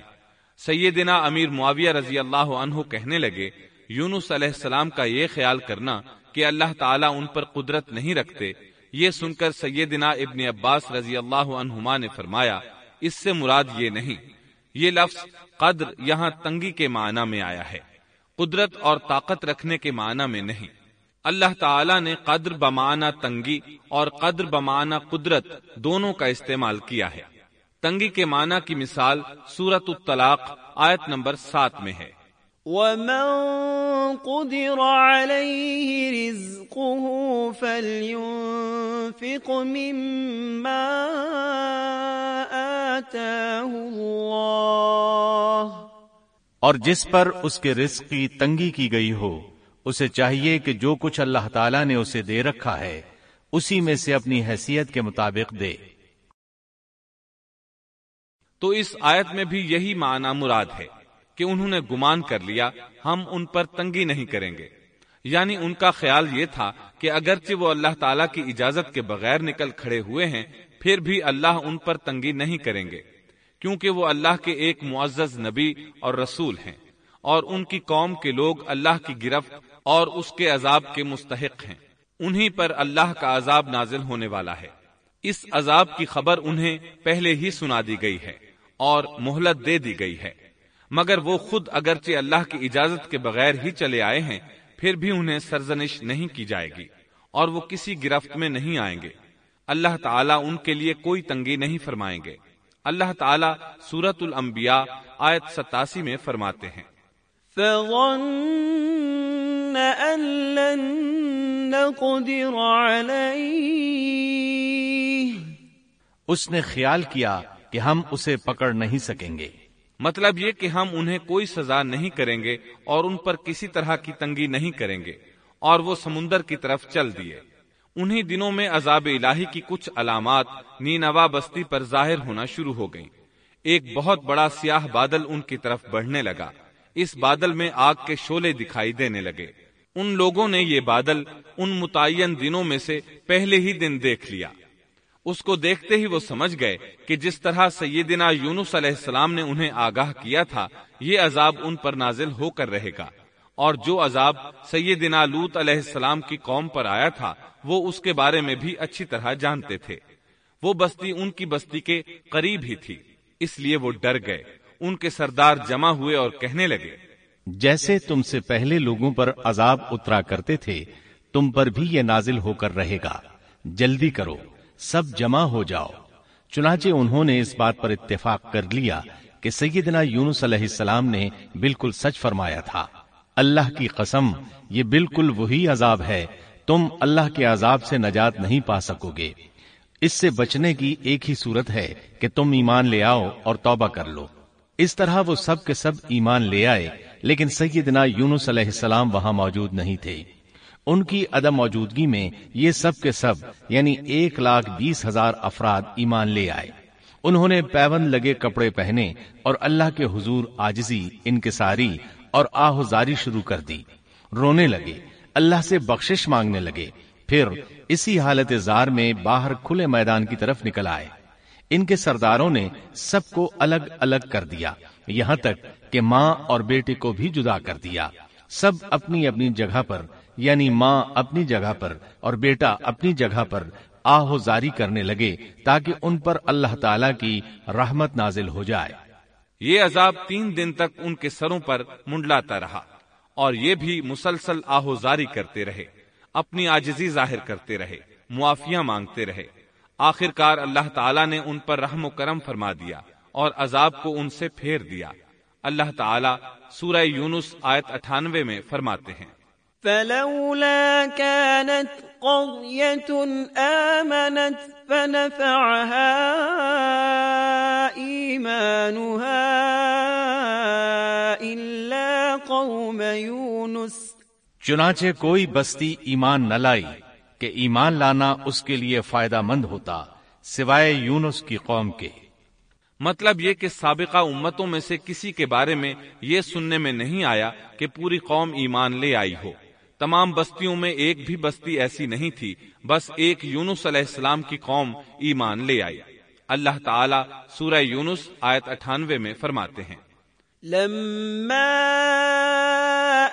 سیدنا امیر معاویہ رضی اللہ عنہ کہنے لگے، یونس علیہ السلام کا یہ خیال کرنا کہ اللہ تعالیٰ ان پر قدرت نہیں رکھتے۔ یہ سن کر سیدنا ابن عباس رضی اللہ عنہما نے فرمایا، اس سے مراد یہ نہیں۔ یہ لفظ قدر یہاں تنگی کے معنی میں آیا ہے۔ قدرت اور طاقت رکھنے کے معنی میں نہیں۔ اللہ تعالی نے قدر بمانا تنگی اور قدر بمانا قدرت دونوں کا استعمال کیا ہے۔ تنگی کے معنی کی مثال سورت الطلاق آیت نمبر سات میں ہے۔ ومن قدر عليه رزقه فلينفق مما آتاه الله اور جس پر اس کے رزق کی تنگی کی گئی ہو اسے چاہیے کہ جو کچھ اللہ تعالیٰ نے اسے دے رکھا ہے اسی میں سے اپنی حیثیت کے مطابق دے۔ تو اس آیت میں بھی یہی معنی مراد ہے۔ کہ انہوں نے گمان کر لیا، ہم ان پر تنگی نہیں کریں گے۔ یعنی ان کا خیال یہ تھا کہ اگرچہ وہ اللہ تعالیٰ کی اجازت کے بغیر نکل کھڑے ہوئے ہیں، پھر بھی اللہ ان پر تنگی نہیں کریں گے۔ کیونکہ وہ اللہ کے ایک معزز نبی اور رسول ہیں، اور ان کی قوم کے لوگ اللہ کی گرفت اور اس کے عذاب کے مستحق ہیں۔ انہی پر اللہ کا عذاب نازل ہونے والا ہے۔ اس عذاب کی خبر انہیں پہلے ہی سنا دی گئی ہے اور مہلت دے دی گئی ہے۔ مگر وہ خود اگرچہ اللہ کی اجازت کے بغیر ہی چلے آئے ہیں پھر بھی انہیں سرزنش نہیں کی جائے گی اور وہ کسی گرفت میں نہیں آئیں گے۔ اللہ تعالیٰ ان کے لیے کوئی تنگی نہیں فرمائیں گے۔ اللہ تعالیٰ سورت الانبیاء آیت ستاسی میں فرماتے ہیں۔ أن لن نقدر عليه۔ اس نے خیال کیا کہ ہم اسے پکڑ نہیں سکیں گے۔ مطلب یہ کہ ہم انہیں کوئی سزا نہیں کریں گے اور ان پر کسی طرح کی تنگی نہیں کریں گے اور وہ سمندر کی طرف چل دیے۔ انہی دنوں میں عذاب الہی کی کچھ علامات نینوا بستی پر ظاہر ہونا شروع ہو گئیں۔ ایک بہت بڑا سیاہ بادل ان کی طرف بڑھنے لگا۔ اس بادل میں آگ کے شولے دکھائی دینے لگے۔ ان لوگوں نے یہ بادل ان متعین دنوں میں سے پہلے ہی دن دیکھ لیا۔ اس کو دیکھتے ہی وہ سمجھ گئے کہ جس طرح سیدنا یونس علیہ السلام نے انہیں آگاہ کیا تھا، یہ عذاب ان پر نازل ہو کر رہے گا۔ اور جو عذاب سیدنا لوت علیہ السلام کی قوم پر آیا تھا، وہ اس کے بارے میں بھی اچھی طرح جانتے تھے۔ وہ بستی ان کی بستی کے قریب ہی تھی، اس لیے وہ ڈر گئے۔ ان کے سردار جمع ہوئے اور کہنے لگے، جیسے تم سے پہلے لوگوں پر عذاب اترا کرتے تھے، تم پر بھی یہ نازل ہو کر رہے گا۔ جلدی کرو۔ سب جمع ہو جاؤ۔ چنانچہ انہوں نے اس بات پر اتفاق کر لیا کہ سیدنا یونس علیہ السلام نے بالکل سچ فرمایا تھا۔ اللہ کی قسم، یہ بالکل وہی عذاب ہے۔ تم اللہ کے عذاب سے نجات نہیں پا سکو گے۔ اس سے بچنے کی ایک ہی صورت ہے کہ تم ایمان لے آؤ اور توبہ کر لو۔ اس طرح وہ سب کے سب ایمان لے آئے، لیکن سیدنا یونس علیہ السلام وہاں موجود نہیں تھے۔ ان کی عدم موجودگی میں یہ سب کے سب یعنی ایک لاکھ بیس ہزار افراد ایمان لے آئے۔ انہوں نے پیون لگے کپڑے پہنے اور اللہ کے حضور آجزی ان کے ساری اور آہذاری شروع کر دی۔ رونے لگے، اللہ سے بخشش مانگنے لگے۔ پھر اسی حالت زار میں باہر کھلے میدان کی طرف نکل آئے۔ ان کے سرداروں نے سب کو الگ الگ کر دیا۔ یہاں تک کہ ماں اور بیٹے کو بھی جدا کر دیا۔ سب اپنی اپنی جگہ پر یعنی ماں اپنی جگہ پر اور بیٹا اپنی جگہ پر آہو زاری کرنے لگے تاکہ ان پر اللہ تعالی کی رحمت نازل ہو جائے۔ یہ عذاب تین دن تک ان کے سروں پر منڈلاتا رہا اور یہ بھی مسلسل آہوزاری کرتے رہے، اپنی آجزی ظاہر کرتے رہے، معافیاں مانگتے رہے۔ آخر کار اللہ تعالیٰ نے ان پر رحم و کرم فرما دیا اور عذاب کو ان سے پھیر دیا۔ اللہ تعالیٰ سورہ یونس آیت اٹھانوے میں فرماتے ہیں۔ فلولا كانت قرية آمنت فنفعها إيمانها إلا قوم يونس. چنانچہ کوئی بستی ایمان نہ لائی کہ ایمان لانا اس کے لیے فائدہ مند ہوتا سوائے یونس کی قوم کے۔ مطلب یہ کہ سابقہ امتوں میں سے کسی کے بارے میں یہ سننے میں نہیں آیا کہ پوری قوم ایمان لے آئی ہو۔ تمام بستیوں میں ایک بھی بستی ایسی نہیں تھی۔ بس ایک یونس علیہ السلام کی قوم ایمان لے آئی۔ اللہ تعالیٰ سورہ یونس آیت اٹھانوے میں فرماتے ہیں۔ لما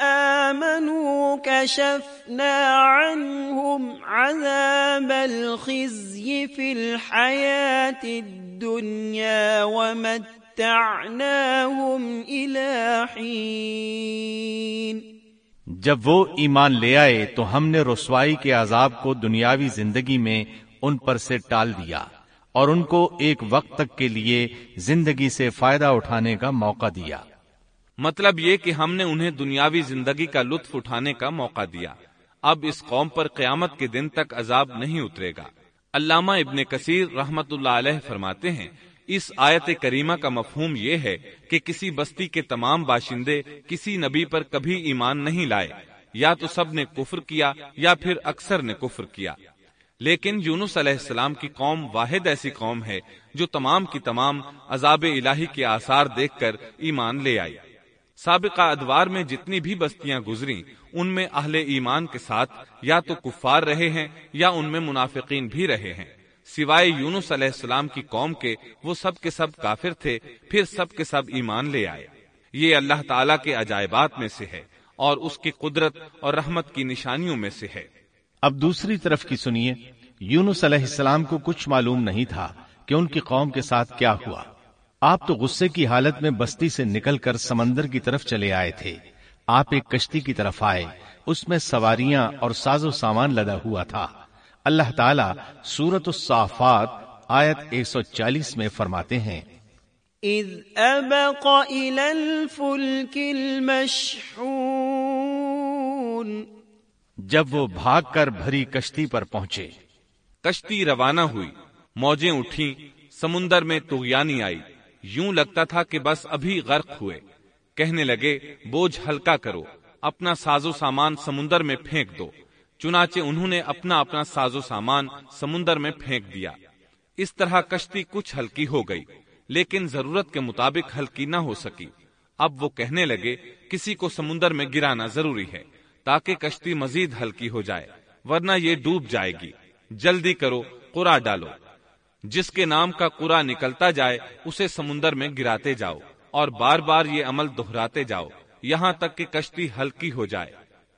آمنوا كشفنا عنهم عذاب الخزي في الحياة الدنيا ومتعناهم إلى حين جب وہ ایمان لے آئے تو ہم نے رسوائی کے عذاب کو دنیاوی زندگی میں ان پر سے ٹال دیا اور ان کو ایک وقت تک کے لیے زندگی سے فائدہ اٹھانے کا موقع دیا۔ مطلب یہ کہ ہم نے انہیں دنیاوی زندگی کا لطف اٹھانے کا موقع دیا۔ اب اس قوم پر قیامت کے دن تک عذاب نہیں اترے گا۔ علامہ ابن کثیر رحمت اللہ علیہ فرماتے ہیں، اس آیت کریمہ کا مفہوم یہ ہے کہ کسی بستی کے تمام باشندے کسی نبی پر کبھی ایمان نہیں لائے۔ یا تو سب نے کفر کیا یا پھر اکثر نے کفر کیا۔ لیکن یونس علیہ السلام کی قوم واحد ایسی قوم ہے جو تمام کی تمام عذاب الہی کے آثار دیکھ کر ایمان لے آئی۔ سابقہ ادوار میں جتنی بھی بستیاں گزری ان میں اہل ایمان کے ساتھ یا تو کفار رہے ہیں یا ان میں منافقین بھی رہے ہیں۔ سوائے یونس علیہ السلام کی قوم کے وہ سب کے سب کافر تھے، پھر سب کے سب ایمان لے آئے۔ یہ اللہ تعالیٰ کے عجائبات میں سے ہے اور اس کی قدرت اور رحمت کی نشانیوں میں سے ہے۔ اب دوسری طرف کی سنیے، یونس علیہ السلام کو کچھ معلوم نہیں تھا کہ ان کی قوم کے ساتھ کیا ہوا۔ آپ تو غصے کی حالت میں بستی سے نکل کر سمندر کی طرف چلے آئے تھے۔ آپ ایک کشتی کی طرف آئے، اس میں سواریاں اور ساز و سامان لدا ہوا تھا۔ اللہ تعالیٰ سورت الصافات آیت 140 میں فرماتے ہیں۔ اذ ابق الى الفلك المشحون جب وہ بھاگ کر بھری کشتی پر پہنچے کشتی روانہ ہوئی موجیں اٹھی سمندر میں تغیانی آئی۔ یوں لگتا تھا کہ بس ابھی غرق ہوئے۔ کہنے لگے بوجھ ہلکا کرو اپنا سازو سامان سمندر میں پھینک دو۔ چنانچہ انہوں نے اپنا اپنا ساز و سامان سمندر میں پھینک دیا۔ اس طرح کشتی کچھ ہلکی ہو گئی، لیکن ضرورت کے مطابق ہلکی نہ ہو سکی۔ اب وہ کہنے لگے، کسی کو سمندر میں گرانا ضروری ہے، تاکہ کشتی مزید ہلکی ہو جائے، ورنہ یہ ڈوب جائے گی۔ جلدی کرو، قرا ڈالو۔ جس کے نام کا قرا نکلتا جائے، اسے سمندر میں گراتے جاؤ، اور بار بار یہ عمل دہراتے جاؤ، یہاں تک کہ کشتی ہلکی ہو جائے۔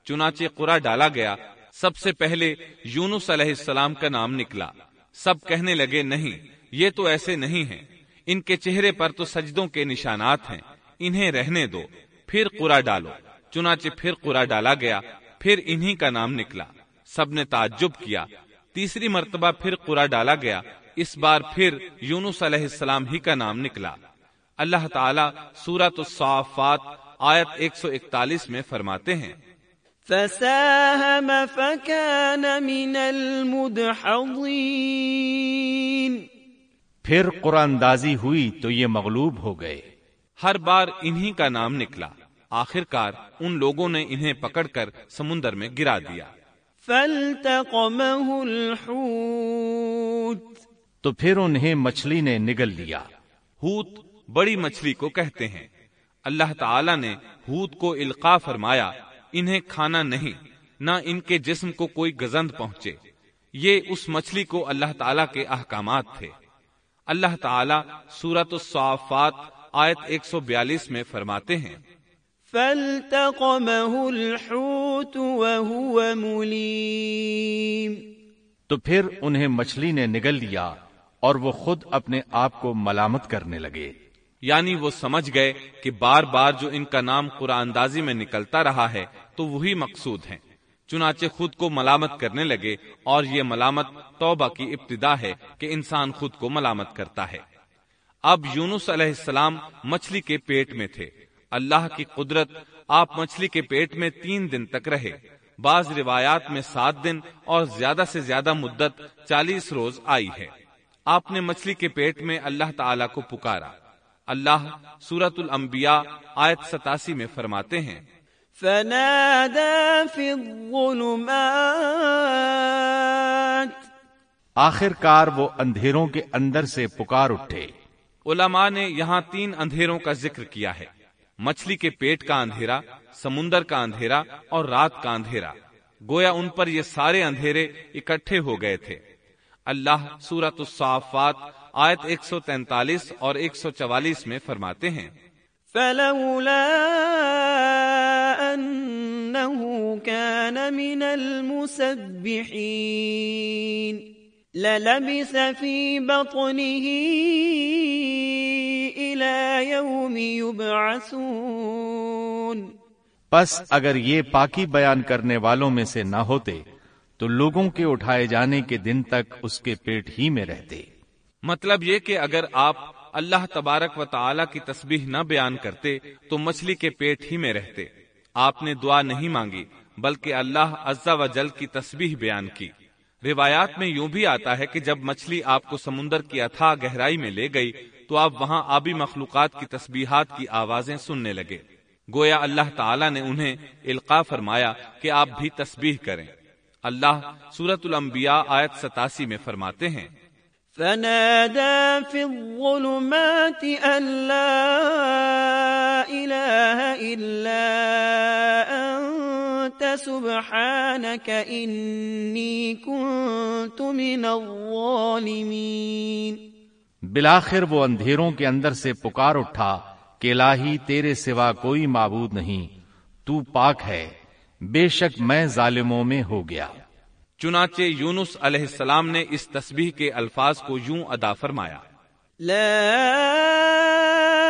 چنانچہ قرا ڈالا گیا سب سے پہلے یونس علیہ السلام کا نام نکلا۔ سب کہنے لگے، نہیں، یہ تو ایسے نہیں ہیں۔ ان کے چہرے پر تو سجدوں کے نشانات ہیں۔ انہیں رہنے دو۔ پھر قرا ڈالو۔ چنانچہ پھر قرا ڈالا گیا۔ پھر انہی کا نام نکلا۔ سب نے تعجب کیا۔ تیسری مرتبہ پھر قرا ڈالا گیا۔ اس بار پھر یونس علیہ السلام ہی کا نام نکلا۔ اللہ تعالیٰ سورت الصافات آیت 141 میں فرماتے ہیں۔ فساهم فكان من المدحضين. پھر قرآن اندازی ہوئی تو یہ مغلوب ہو گئے۔ ہر بار انہی کا نام نکلا۔ آخر کار ان لوگوں نے انہیں پکڑ کر سمندر میں گرا دیا۔ فالتقمه الحوت۔ تو پھر انہیں مچھلی نے نگل لیا۔ ہوت بڑی مچھلی کو کہتے ہیں۔ اللہ تعالی نے ہوت کو القا فرمایا۔ انہیں کھانا نہیں نہ ان کے جسم کو کوئی گزند پہنچے۔ یہ اس مچھلی کو اللہ تعالیٰ کے احکامات تھے۔ اللہ تعالیٰ سورت الصافات آیت 142 میں فرماتے ہیں۔ فَالْتَقَمَهُ الْحُوتُ وَهُوَ مُلِيمٌ۔ تو پھر انہیں مچھلی نے نگل لیا اور وہ خود اپنے آپ کو ملامت کرنے لگے۔ یعنی وہ سمجھ گئے کہ بار بار جو ان کا نام قرآن اندازی میں نکلتا رہا ہے تو وہی مقصود ہیں۔ چنانچہ خود کو ملامت کرنے لگے اور یہ ملامت توبہ کی ابتدا ہے کہ انسان خود کو ملامت کرتا ہے۔ اب یونس علیہ السلام مچھلی کے پیٹ میں تھے۔ اللہ کی قدرت آپ مچھلی کے پیٹ میں تین دن تک رہے۔ بعض روایات میں سات دن اور زیادہ سے زیادہ مدت چالیس روز آئی ہے۔ آپ نے مچھلی کے پیٹ میں اللہ تعالی کو پکارا۔ اللہ سورت الانبیاء آیت ستاسی میں فرماتے ہیں فنادى في الظلمات. آخر کار وہ اندھیروں کے اندر سے پکار اٹھے۔ علماء نے یہاں تین اندھیروں کا ذکر کیا ہے۔ مچھلی کے پیٹ کا اندھیرا سمندر کا اندھیرا اور رات کا اندھیرا۔ گویا ان پر یہ سارے اندھیرے اکٹھے ہو گئے تھے۔ اللہ سورت الصافات آیت 143 اور 144 میں فرماتے ہیں۔ فلولا أنه كان من المسبحين للبث في بطنه إلى يوم يبعثون پس اگر یہ پاکی بیان کرنے والوں میں سے نہ ہوتے تو لوگوں کے اٹھائے جانے کے دن تک اس کے پیٹ ہی میں رہتے۔ مطلب یہ کہ اگر آپ اللہ تبارک و تعالی کی تسبیح نہ بیان کرتے تو مچھلی کے پیٹ ہی میں رہتے۔ آپ نے دعا نہیں مانگی، بلکہ اللہ عزا و جل کی تسبیح بیان کی۔ روایات میں یوں بھی آتا ہے کہ جب مچھلی آپ کو سمندر کی اتھا گہرائی میں لے گئی تو آپ وہاں آبی مخلوقات کی تسبیحات کی آوازیں سننے لگے۔ گویا اللہ تعالی نے انہیں القا فرمایا کہ آپ بھی تسبیح کریں۔ اللہ سورت الانبیاء آیت ستاسی میں فرماتے ہیں فنادى في الظلمات أن لا إله إلا أنت، سبحانك إني كنت من الظالمين. بلاخر وہ اندھیروں کے اندر سے پکار اٹھا کہ الہی تیرے سوا کوئی معبود نہیں، تو پاک ہے، بے شک میں ظالموں میں ہو گیا۔ چنانچہ یونس علیہ السلام نے اس تسبیح کے الفاظ کو یوں ادا فرمایا۔ لا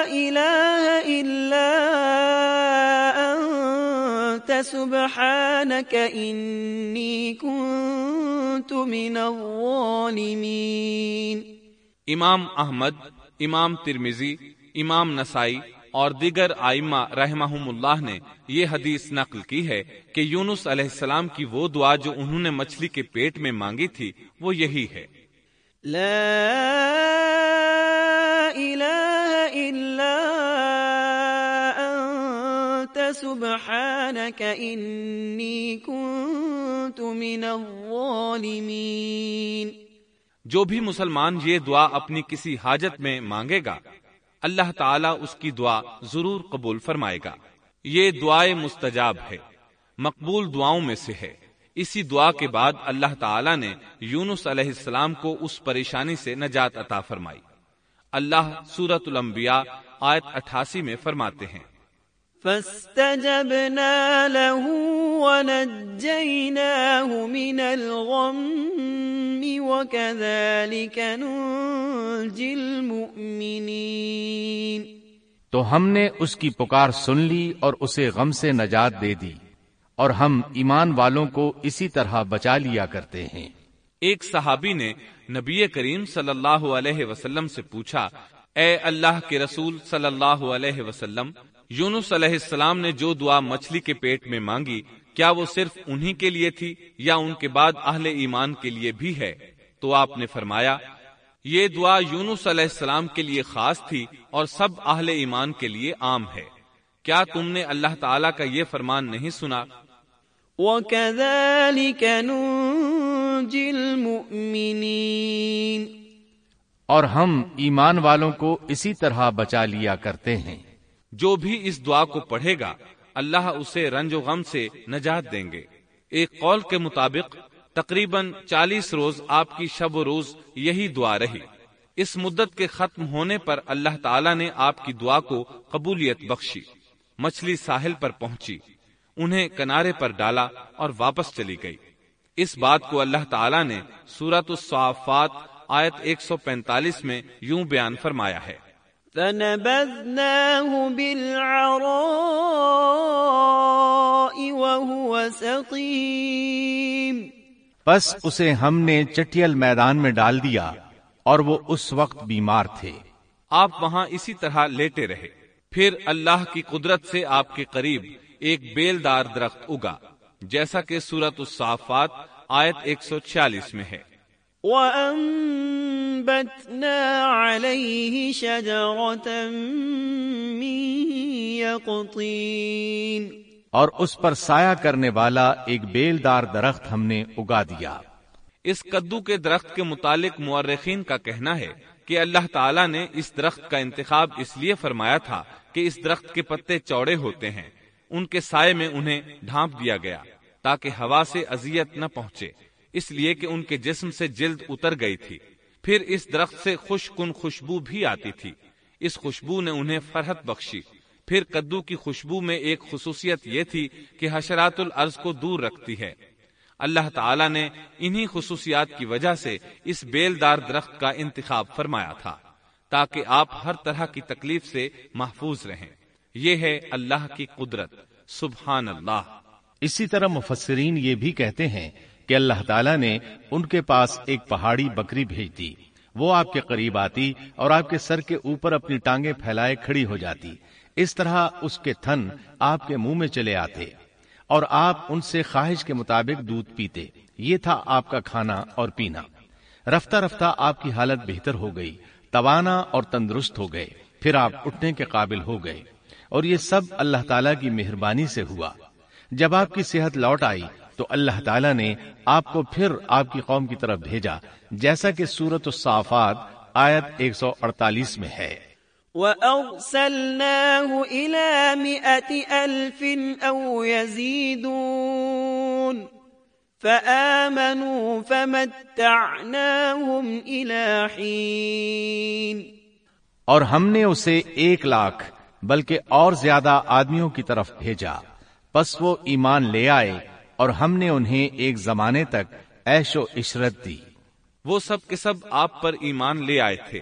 الہ الا انت سبحانك انی کنت من الظالمین امام احمد امام ترمیزی امام نسائی اور دیگر آئمہ رحمہ اللہ نے یہ حدیث نقل کی ہے کہ یونس علیہ السلام کی وہ دعا جو انہوں نے مچھلی کے پیٹ میں مانگی تھی وہ یہی ہے۔ لا الہ الا انت سبحانك انی کنت من الظالمین جو بھی مسلمان یہ دعا اپنی کسی حاجت میں مانگے گا اللہ تعالیٰ اس کی دعا ضرور قبول فرمائے گا۔ یہ دعائے مستجاب ہے، مقبول دعاؤں میں سے ہے۔ اسی دعا کے بعد اللہ تعالیٰ نے یونس علیہ السلام کو اس پریشانی سے نجات عطا فرمائی۔ اللہ سورت الانبیاء آیت اٹھاسی میں فرماتے ہیں۔ فاستجبنا له ونجيناه من الغم وكذلك ننجي المؤمنين. تو ہم نے اس کی پکار سن لی اور اسے غم سے نجات دے دی اور ہم ایمان والوں کو اسی طرح بچا لیا کرتے ہیں۔ ایک صحابی نے نبی کریم صلی اللہ علیہ وسلم سے پوچھا اے اللہ کے رسول صلی اللہ علیہ وسلم یونس علیہ السلام نے جو دعا مچھلی کے پیٹ میں مانگی کیا وہ صرف انہی کے لیے تھی یا ان کے بعد اہل ایمان کے لیے بھی ہے؟ تو آپ نے فرمایا یہ دعا یونس علیہ السلام کے لیے خاص تھی اور سب اہل ایمان کے لیے عام ہے۔ کیا تم نے اللہ تعالیٰ کا یہ فرمان نہیں سنا؟ وَكَذَلِكَ نُنجِ الْمُؤْمِنِينَ۔ اور ہم ایمان والوں کو اسی طرح بچا لیا کرتے ہیں۔ جو بھی اس دعا کو پڑھے گا، اللہ اسے رنج و غم سے نجات دیں گے۔ ایک قول کے مطابق، تقریباً چالیس روز آپ کی شب و روز یہی دعا رہی۔ اس مدت کے ختم ہونے پر اللہ تعالیٰ نے آپ کی دعا کو قبولیت بخشی، مچھلی ساحل پر پہنچی، انہیں کنارے پر ڈالا اور واپس چلی گئی۔ اس بات کو اللہ تعالیٰ نے سورت الصافات آیت 145 میں یوں بیان فرمایا ہے۔ فنبذناه بالعراء وهو سقيم. بس اسے ہم نے چٹیل میدان میں ڈال دیا اور وہ اس وقت بیمار تھے۔ آپ وہاں اسی طرح لیٹے رہے۔ پھر اللہ کی قدرت سے آپ کے قریب ایک بیل دار درخت اگا جیسا کہ سورت الصافات آیت 146 میں ہے۔ وَأَنبَتْنَا عَلَيْهِ شَجَرَةً مِّن يَقْطِينَ۔ اور اس پر سایہ کرنے والا ایک بیل دار درخت ہم نے اگا دیا۔ اس کدو کے درخت کے متعلق مورخین کا کہنا ہے کہ اللہ تعالیٰ نے اس درخت کا انتخاب اس لیے فرمایا تھا کہ اس درخت کے پتے چوڑے ہوتے ہیں۔ ان کے سائے میں انہیں ڈھانپ دیا گیا تاکہ ہوا سے اذیت نہ پہنچے۔ اس لیے کہ ان کے جسم سے جلد اتر گئی تھی۔ پھر اس درخت سے خوش کن خوشبو بھی آتی تھی۔ اس خوشبو نے انہیں فرحت بخشی۔ پھر کدو کی خوشبو میں ایک خصوصیت یہ تھی کہ حشرات الارض کو دور رکھتی ہے۔ اللہ تعالیٰ نے انہی خصوصیات کی وجہ سے اس بیل دار درخت کا انتخاب فرمایا تھا، تاکہ آپ ہر طرح کی تکلیف سے محفوظ رہیں۔ یہ ہے اللہ کی قدرت۔ سبحان اللہ۔ اسی طرح مفسرین یہ بھی کہتے ہیں کہ اللہ تعالیٰ نے ان کے پاس ایک پہاڑی بکری بھیج دی۔ وہ آپ کے قریب آتی اور آپ کے سر کے اوپر اپنی ٹانگیں پھیلائے کھڑی ہو جاتی۔ اس طرح اس کے تھن آپ کے منہ میں چلے آتے اور آپ ان سے خواہش کے مطابق دودھ پیتے۔ یہ تھا آپ کا کھانا اور پینا۔ رفتہ رفتہ آپ کی حالت بہتر ہو گئی۔ توانا اور تندرست ہو گئے۔ پھر آپ اٹھنے کے قابل ہو گئے۔ اور یہ سب اللہ تعالیٰ کی مہربانی سے ہوا۔ جب آپ کی صحت لوٹ آئی تو اللہ تعالیٰ نے آپ کو پھر آپ کی قوم کی طرف بھیجا جیسا کہ سورت الصافات آیت 148 میں ہے۔ وَأَرْسَلْنَاهُ إِلَى مِئَةِ أَلْفٍ أَوْ يَزِيدُونَ فَآمَنُوا فَمَتَّعْنَاهُمْ إِلَى حِينٍ۔ اور ہم نے اسے ایک لاکھ بلکہ اور زیادہ آدمیوں کی طرف بھیجا پس وہ ایمان لے آئے اور ہم نے انہیں ایک زمانے تک ایش و عشرت دی۔ وہ سب کے سب آپ پر ایمان لے آئے تھے۔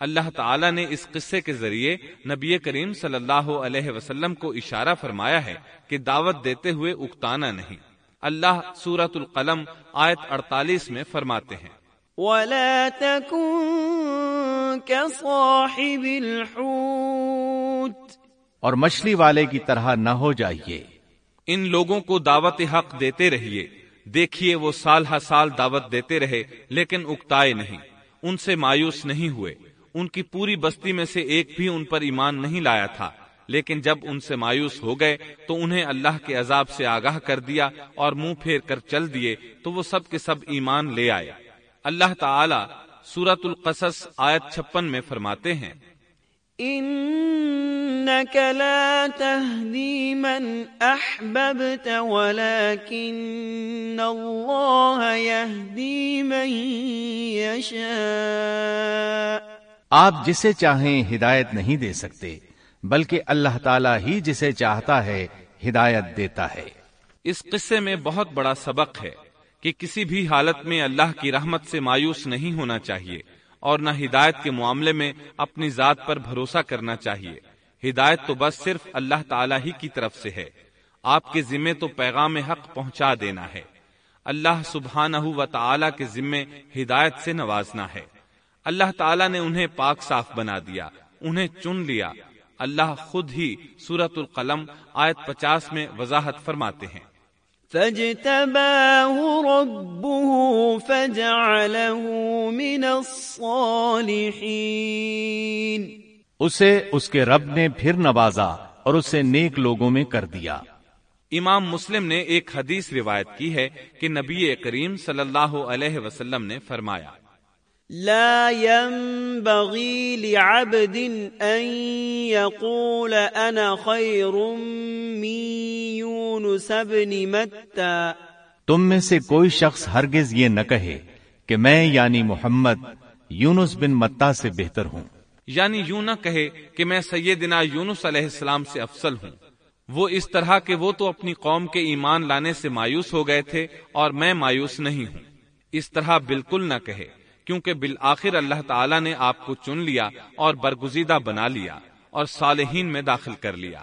اللہ تعالیٰ نے اس قصے کے ذریعے نبی کریم صلی اللہ علیہ وسلم کو اشارہ فرمایا ہے کہ دعوت دیتے ہوئے اکتانا نہیں۔ اللہ سورت القلم آیت 48 میں فرماتے ہیں۔ وَلَا تَكُن كَصَاحِبِ الْحُوتِ اور مچھلی والے کی طرح نہ ہو جائیے۔ ان لوگوں کو دعوت حق دیتے رہیے۔ دیکھیے وہ سال ہر سال دعوت دیتے رہے، لیکن اکتائے نہیں۔ ان سے مایوس نہیں ہوئے۔ ان کی پوری بستی میں سے ایک بھی ان پر ایمان نہیں لایا تھا۔ لیکن جب ان سے مایوس ہو گئے، تو انہیں اللہ کے عذاب سے آگاہ کر دیا اور منہ پھیر کر چل دیے، تو وہ سب کے سب ایمان لے آئے۔ اللہ تعالی سورت القصص آیت چھپن میں فرماتے ہیں۔ إنك لا تهدي من أحببت ولكن الله يهدي من يشاء. آپ جسے چاہیں ہدایت نہیں دے سکتے بلکہ اللہ تعالیٰ ہی جسے چاہتا ہے ہدایت دیتا ہے۔ اس قصے میں بہت بڑا سبق ہے کہ کسی بھی حالت میں اللہ کی رحمت سے مایوس نہیں ہونا چاہیے۔ اور نہ ہدایت کے معاملے میں اپنی ذات پر بھروسہ کرنا چاہیے۔ ہدایت تو بس صرف اللہ تعالیٰ ہی کی طرف سے ہے۔ آپ کے ذمے تو پیغام حق پہنچا دینا ہے۔ اللہ سبحانہ و تعالی کے ذمے ہدایت سے نوازنا ہے۔ اللہ تعالیٰ نے انہیں پاک صاف بنا دیا، انہیں چن لیا۔ اللہ خود ہی سورت القلم آیت پچاس میں وضاحت فرماتے ہیں۔ فاجتباه ربه فجعله من الصالحين. اسے اس کے رب نے پھر نوازا اور اسے نیک لوگوں میں کر دیا۔ امام مسلم نے ایک حدیث روایت کی ہے کہ نبی کریم صلی اللہ علیہ وسلم نے فرمایا لا ينبغي لعبد ان يقول انا خير من يونس بن متى. تم میں سے کوئی شخص ہرگز یہ نہ کہے کہ میں یعنی محمد یونس بن متا سے بہتر ہوں۔ یعنی یوں نہ کہے کہ میں سیدنا یونس علیہ السلام سے افضل ہوں۔ وہ اس طرح کہ وہ تو اپنی قوم کے ایمان لانے سے مایوس ہو گئے تھے اور میں مایوس نہیں ہوں۔ اس طرح بالکل نہ کہے۔ کیونکہ بالآخر اللہ تعالیٰ نے آپ کو چن لیا اور برگزیدہ بنا لیا اور صالحین میں داخل کر لیا۔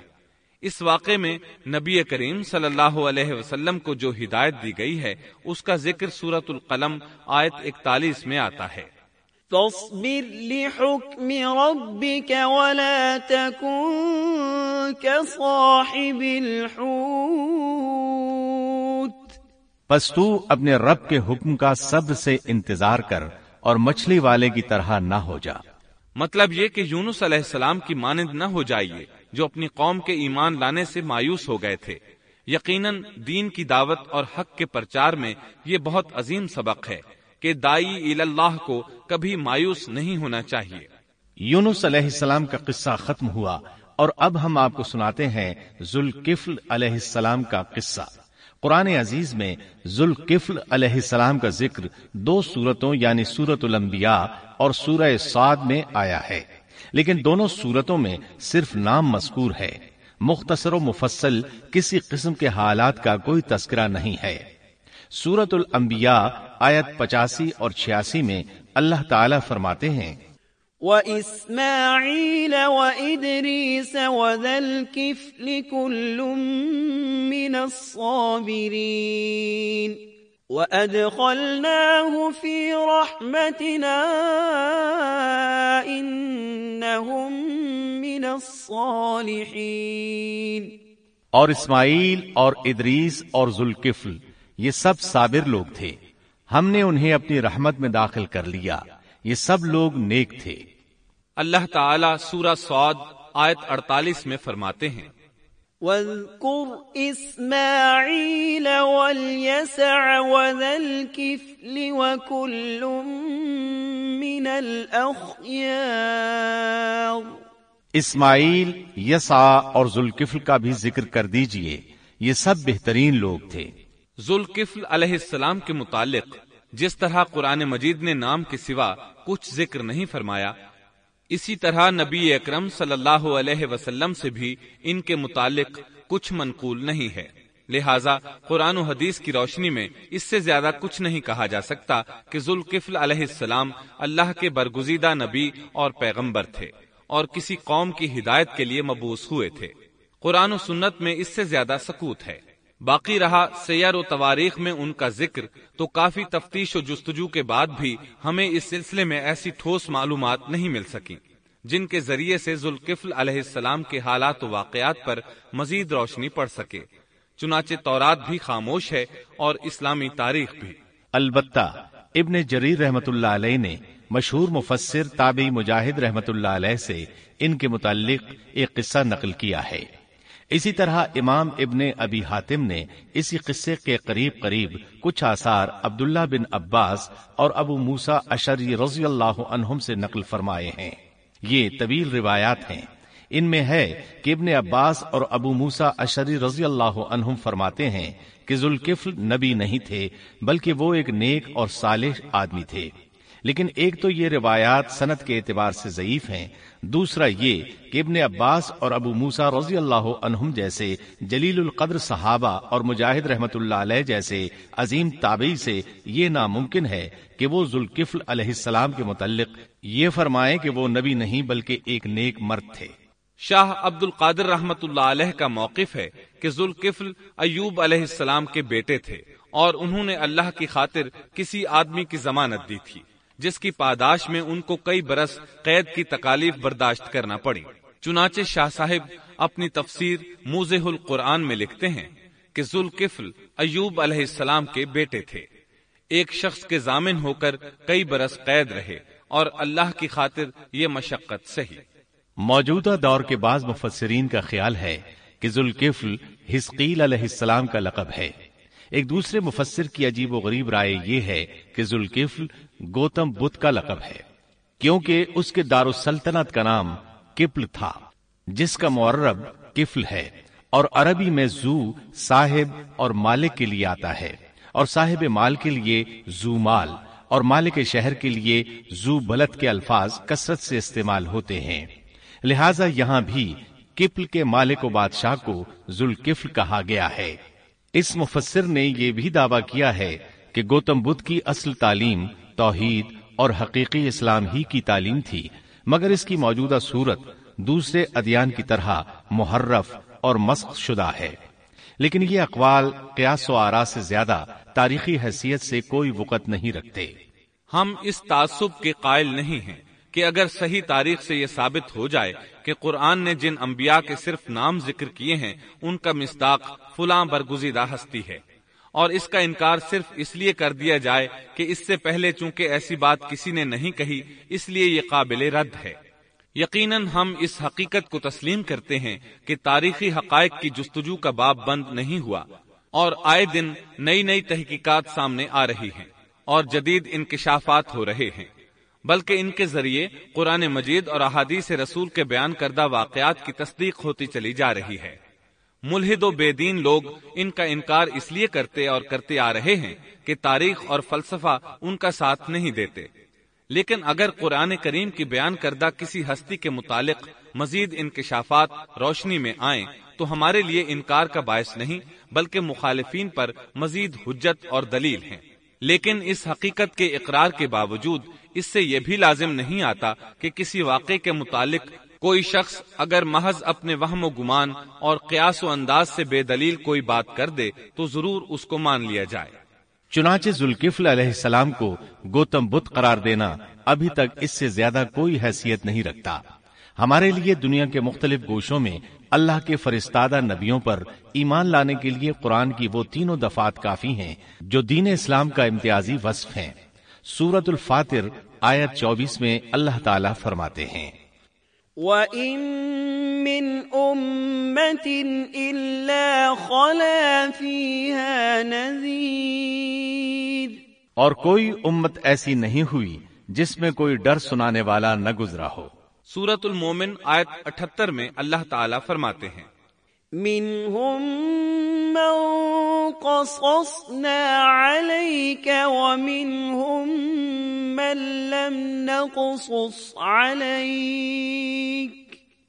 اس واقعے میں نبی کریم صلی اللہ علیہ وسلم کو جو ہدایت دی گئی ہے اس کا ذکر سورت القلم آیت اکتالیس میں آتا ہے۔ فاصبر لحكم ربك ولا تكن كصاحب الحوت۔ پس تو اپنے رب کے حکم کا صبر سے انتظار کر۔ اور مچھلی والے کی طرح نہ ہو جا۔ مطلب یہ کہ یونس علیہ السلام کی مانند نہ ہو جائیے جو اپنی قوم کے ایمان لانے سے مایوس ہو گئے تھے۔ یقیناً دین کی دعوت اور حق کے پرچار میں یہ بہت عظیم سبق ہے کہ دائی اللہ کو کبھی مایوس نہیں ہونا چاہیے۔ یونس علیہ السلام کا قصہ ختم ہوا اور اب ہم آپ کو سناتے ہیں ذوالکفل علیہ السلام کا قصہ۔ قرآن عزیز میں ذوالکفل علیہ السلام کا ذکر دو سورتوں یعنی سورت الانبیاء اور سورہ سعد میں آیا ہے۔ لیکن دونوں سورتوں میں صرف نام مذکور ہے۔ مختصر و مفصل کسی قسم کے حالات کا کوئی تذکرہ نہیں ہے۔ سورت الانبیاء آیت پچاسی اور چھیاسی میں اللہ تعالی فرماتے ہیں وَإِسْمَاعِيلَ وَإِدْرِيسَ وَذَا الْكِفْلِ كُلٌّ مِّنَ الصَّابِرِينَ وَأَدْخَلْنَاهُ فِي رَحْمَتِنَا إِنَّهُمْ مِّنَ الصَّالِحِينَ اور اسماعیل اور ادریس اور ذوالکفل یہ سب صابر لوگ تھے۔ ہم نے انہیں اپنی رحمت میں داخل کر لیا۔ یہ سب لوگ نیک تھے۔ اللہ تعالی سورہ سعود آیت 48 میں فرماتے ہیں۔ وَاذْكُرْ إِسْمَاعِيلَ وَالْيَسَعَ وَذَا الْكِفْلِ وَكُلٌّ مِّنَ الْأَخْيَارِ اسماعیل یسع اور ذوالکفل کا بھی ذکر کر دیجیے یہ سب بہترین لوگ تھے۔ ذوالکفل علیہ السلام کے متعلق جس طرح قرآن مجید نے نام کے سوا کچھ ذکر نہیں فرمایا اسی طرح نبی اکرم صلی اللہ علیہ وسلم سے بھی ان کے متعلق کچھ منقول نہیں ہے۔ لہذا قرآن و حدیث کی روشنی میں اس سے زیادہ کچھ نہیں کہا جا سکتا کہ ذوالکفل علیہ السلام اللہ کے برگزیدہ نبی اور پیغمبر تھے اور کسی قوم کی ہدایت کے لیے مبوس ہوئے تھے۔ قرآن و سنت میں اس سے زیادہ سکوت ہے۔ باقی رہا سیار و تواریخ میں ان کا ذکر، تو کافی تفتیش و جستجو کے بعد بھی ہمیں اس سلسلے میں ایسی ٹھوس معلومات نہیں مل سکی جن کے ذریعے سے ذوالکفل علیہ السلام کے حالات و واقعات پر مزید روشنی پڑ سکے۔ چنانچہ تورات بھی خاموش ہے اور اسلامی تاریخ بھی۔ البتہ، ابن جریر رحمت اللہ علیہ نے مشہور مفسر تابعی مجاہد رحمت اللہ علیہ سے ان کے متعلق ایک قصہ نقل کیا ہے۔ اسی طرح امام ابن ابی حاتم نے اسی قصے کے قریب قریب کچھ آثار عبداللہ بن عباس اور ابو موسا اشری رضی اللہ عنہم سے نقل فرمائے ہیں۔ یہ طویل روایات ہیں۔ ان میں ہے کہ ابن عباس اور ابو موسا اشری رضی اللہ عنہم فرماتے ہیں کہ ذوالکفل نبی نہیں تھے، بلکہ وہ ایک نیک اور صالح آدمی تھے۔ لیکن ایک تو یہ روایات صنعت کے اعتبار سے ضعیف ہیں، دوسرا یہ کہ ابن عباس اور ابو موسا رضی اللہ عنہم جیسے جلیل القدر صحابہ اور مجاہد رحمت اللہ علیہ جیسے عظیم تابعی سے یہ ناممکن ہے کہ وہ ذوالکفل علیہ السلام کے متعلق یہ فرمائیں کہ وہ نبی نہیں بلکہ ایک نیک مرد تھے۔ شاہ عبد القادر رحمت اللہ علیہ کا موقف ہے کہ ذوالکفل ایوب علیہ السلام کے بیٹے تھے اور انہوں نے اللہ کی خاطر کسی آدمی کی ضمانت دی تھی۔ جس کی پاداش میں ان کو کئی برس قید کی تکالیف برداشت کرنا پڑی۔ چنانچہ شاہ صاحب اپنی تفسیر موزہ القرآن میں لکھتے ہیں کہ ذوالکفل ایوب علیہ السلام کے بیٹے تھے۔ ایک شخص کے ضامن ہو کر کئی برس قید رہے اور اللہ کی خاطر یہ مشقت سہی۔ موجودہ دور کے بعض مفسرین کا خیال ہے کہ ذوالکفل حسقیل علیہ السلام کا لقب ہے۔ ایک دوسرے مفسر کی عجیب و غریب رائے یہ ہے کہ ذوالکفل گوتم بدھ کا لقب ہے، کیونکہ اس کے دار السلطنت کا نام کپل تھا، جس کا معرب کفل ہے، اور عربی میں زو صاحب اور مالک کے لیے آتا ہے، اور صاحب مال کے لیے زو مال، اور مالک شہر کے لیے زو بلد کے الفاظ کثرت سے استعمال ہوتے ہیں۔ لہذا یہاں بھی کپل کے مالک و بادشاہ کو ذوالکفل کہا گیا ہے۔ اس مفسر نے یہ بھی دعویٰ کیا ہے کہ گوتم بدھ کی اصل تعلیم توحید اور حقیقی اسلام ہی کی تعلیم تھی، مگر اس کی موجودہ صورت دوسرے ادیان کی طرح محرف اور مسخ شدہ ہے۔ لیکن یہ اقوال قیاس و آرا سے زیادہ تاریخی حیثیت سے کوئی وقت نہیں رکھتے۔ ہم اس تعصب کے قائل نہیں ہیں کہ اگر صحیح تاریخ سے یہ ثابت ہو جائے کہ قرآن نے جن انبیاء کے صرف نام ذکر کیے ہیں، ان کا مستاق فلاں برگزیدہ ہستی ہے۔ اور اس کا انکار صرف اس لیے کر دیا جائے کہ اس سے پہلے چونکہ ایسی بات کسی نے نہیں کہی، اس لیے یہ قابل رد ہے۔ یقیناً ہم اس حقیقت کو تسلیم کرتے ہیں کہ تاریخی حقائق کی جستجو کا باب بند نہیں ہوا اور آئے دن نئی نئی تحقیقات سامنے آ رہی ہیں اور جدید انکشافات ہو رہے ہیں۔ بلکہ ان کے ذریعے قرآن مجید اور احادیث رسول کے بیان کردہ واقعات کی تصدیق ہوتی چلی جا رہی ہے۔ ملحد و بے دین لوگ ان کا انکار اس لیے کرتے اور کرتے آ رہے ہیں کہ تاریخ اور فلسفہ ان کا ساتھ نہیں دیتے۔ لیکن اگر قرآن کریم کی بیان کردہ کسی ہستی کے متعلق مزید انکشافات روشنی میں آئیں، تو ہمارے لیے انکار کا باعث نہیں، بلکہ مخالفین پر مزید حجت اور دلیل ہیں۔ لیکن اس حقیقت کے اقرار کے باوجود اس سے یہ بھی لازم نہیں آتا کہ کسی واقعے کے متعلق کوئی شخص اگر محض اپنے وہم و گمان اور قیاس و انداز سے بے دلیل کوئی بات کر دے تو ضرور اس کو مان لیا جائے۔ چنانچہ ذوالکفل علیہ السلام کو گوتم بدھ قرار دینا ابھی تک اس سے زیادہ کوئی حیثیت نہیں رکھتا۔ ہمارے لیے دنیا کے مختلف گوشوں میں اللہ کے فرستادہ نبیوں پر ایمان لانے کے لیے قرآن کی وہ تینوں دفات کافی ہیں جو دین اسلام کا امتیازی وصف ہیں۔ سورت الفاتر، آیت چوبیس میں اللہ تعالیٰ فرماتے ہیں۔ وَإِن مِّنْ أُمَّةٍ إِلَّا خَلَا فِيهَا نَذِيرٌ اور کوئی امت ایسی نہیں ہوئی جس میں کوئی ڈر سنانے والا نہ گزرا ہو۔ سورت المومن آیت اٹھتر میں اللہ تعالیٰ فرماتے ہیں منهم من قصصنا عليك ومنهم من لم نقصص عليك۔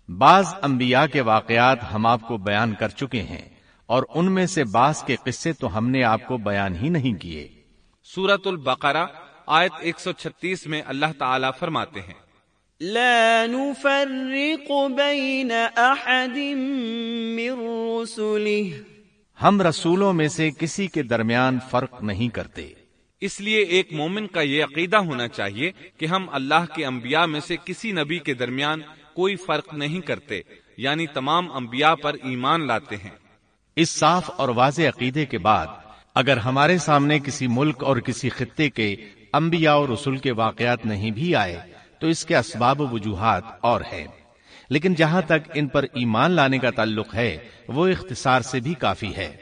بعض انبیاء کے واقعات ہم آپ کو بیان کر چکے ہیں اور ان میں سے بعض کے قصے تو ہم نے آپ کو بیان ہی نہیں کیے۔ سورت البقرہ آیت 136 میں اللہ تعالیٰ فرماتے ہیں۔ لا نفرق بين احد من رسله. ہم رسولوں میں سے کسی کے درمیان فرق نہیں کرتے۔ اس لیے ایک مومن کا یہ عقیدہ ہونا چاہیے کہ ہم اللہ کے انبیاء میں سے کسی نبی کے درمیان کوئی فرق نہیں کرتے یعنی تمام انبیاء پر ایمان لاتے ہیں۔ اس صاف اور واضح عقیدے کے بعد اگر ہمارے سامنے کسی ملک اور کسی خطے کے انبیاء اور رسول کے واقعات نہیں بھی آئے تو اس کے اسباب و وجوہات اور ہے لیکن جہاں تک ان پر ایمان لانے کا تعلق ہے، وہ اختصار سے بھی کافی ہے۔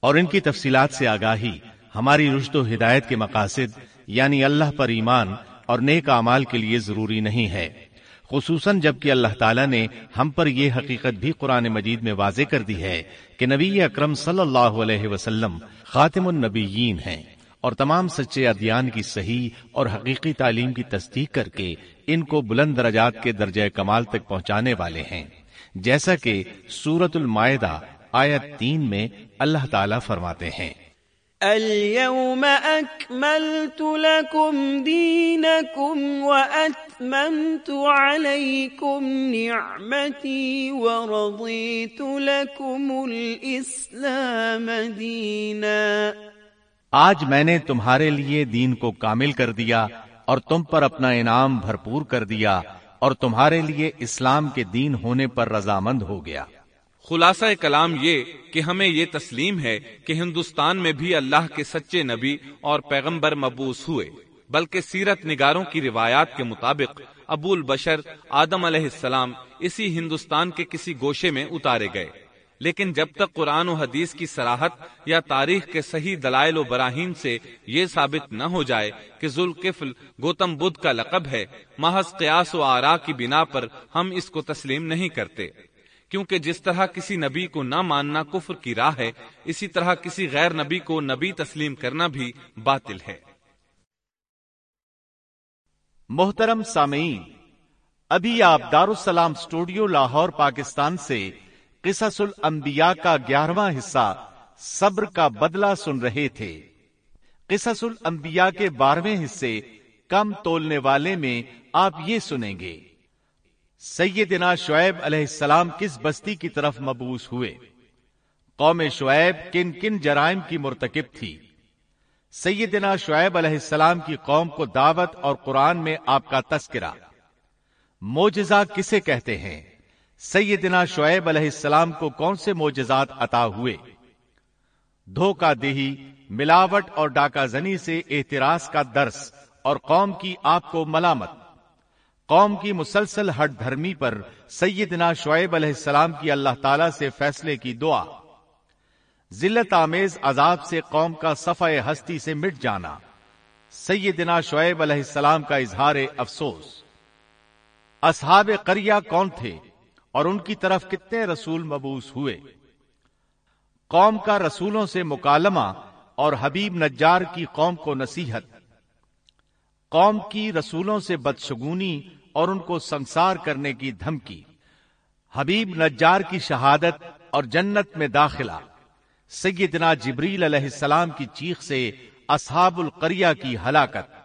اور ان کی تفصیلات سے آگاہی، ہماری رشد و ہدایت کے مقاصد یعنی اللہ پر ایمان اور نیک اعمال کے لیے ضروری نہیں ہے۔ خصوصاً جبکہ اللہ تعالیٰ نے ہم پر یہ حقیقت بھی قرآن مجید میں واضح کر دی ہے کہ نبی اکرم صلی اللہ علیہ وسلم خاتم النبیین ہیں۔ اور تمام سچے ادیان کی صحیح اور حقیقی تعلیم کی تصدیق کر کے ان کو بلند درجات کے درجہ کمال تک پہنچانے والے ہیں۔ جیسا کہ سورت المائدہ آیت تین میں اللہ تعالی فرماتے ہیں۔ اليوم اكملت لكم دينكم واتممت عليكم نعمتي ورضيت لكم الاسلام دينا۔ آج میں نے تمہارے لیے دین کو کامل کر دیا اور تم پر اپنا انعام بھرپور کر دیا اور تمہارے لیے اسلام کے دین ہونے پر رضامند ہو گیا۔ خلاصہ کلام یہ کہ ہمیں یہ تسلیم ہے کہ ہندوستان میں بھی اللہ کے سچے نبی اور پیغمبر مبوس ہوئے، بلکہ سیرت نگاروں کی روایات کے مطابق ابو البشر آدم علیہ السلام اسی ہندوستان کے کسی گوشے میں اتارے گئے۔ لیکن جب تک قرآن و حدیث کی سراحت یا تاریخ کے صحیح دلائل و براہین سے یہ ثابت نہ ہو جائے کہ ذوالکفل گوتم بدھ کا لقب ہے، محض قیاس و آرا کی بنا پر ہم اس کو تسلیم نہیں کرتے۔ کیونکہ جس طرح کسی نبی کو نہ ماننا کفر کی راہ ہے، اسی طرح کسی غیر نبی کو نبی تسلیم کرنا بھی باطل ہے۔ محترم سامعین، ابھی آپ دارالسلام اسٹوڈیو لاہور، پاکستان سے قصص الانبیاء کا گیارہواں حصہ، صبر کا بدلہ سن رہے تھے۔ قصص الانبیاء کے بارہویں حصے کم تولنے والے میں آپ یہ سنیں گے۔ سیدنا شعیب علیہ السلام کس بستی کی طرف مبوس ہوئے؟ قوم شعیب کن کن جرائم کی مرتکب تھی؟ سیدنا شعیب علیہ السلام کی قوم کو دعوت اور قرآن میں آپ کا تذکرہ۔ موجزہ کسے کہتے ہیں؟ سیدنا شعیب علیہ السلام کو کون سے موجزات عطا ہوئے؟ دھوکہ دہی ملاوٹ اور ڈاکہ زنی سے احتراز کا درس اور قوم کی آپ کو ملامت۔ قوم کی مسلسل ہٹ دھرمی پر سیدنا شعیب علیہ السلام کی اللہ تعالی سے فیصلے کی دعا۔ ذلت آمیز عذاب سے قوم کا صفح ہستی سے مٹ جانا۔ سیدنا شعیب علیہ السلام کا اظہار افسوس۔ اصحاب قریہ کون تھے؟ اور ان کی طرف کتنے رسول مبوس ہوئے۔ قوم کا رسولوں سے مکالمہ اور حبیب نجار کی قوم کو نصیحت۔ قوم کی رسولوں سے بدشگونی اور ان کو سنسار کرنے کی دھمکی۔ حبیب نجار کی شہادت اور جنت میں داخلہ۔ سیدنا جبریل علیہ السلام کی چیخ سے اصحاب القریہ کی ہلاکت۔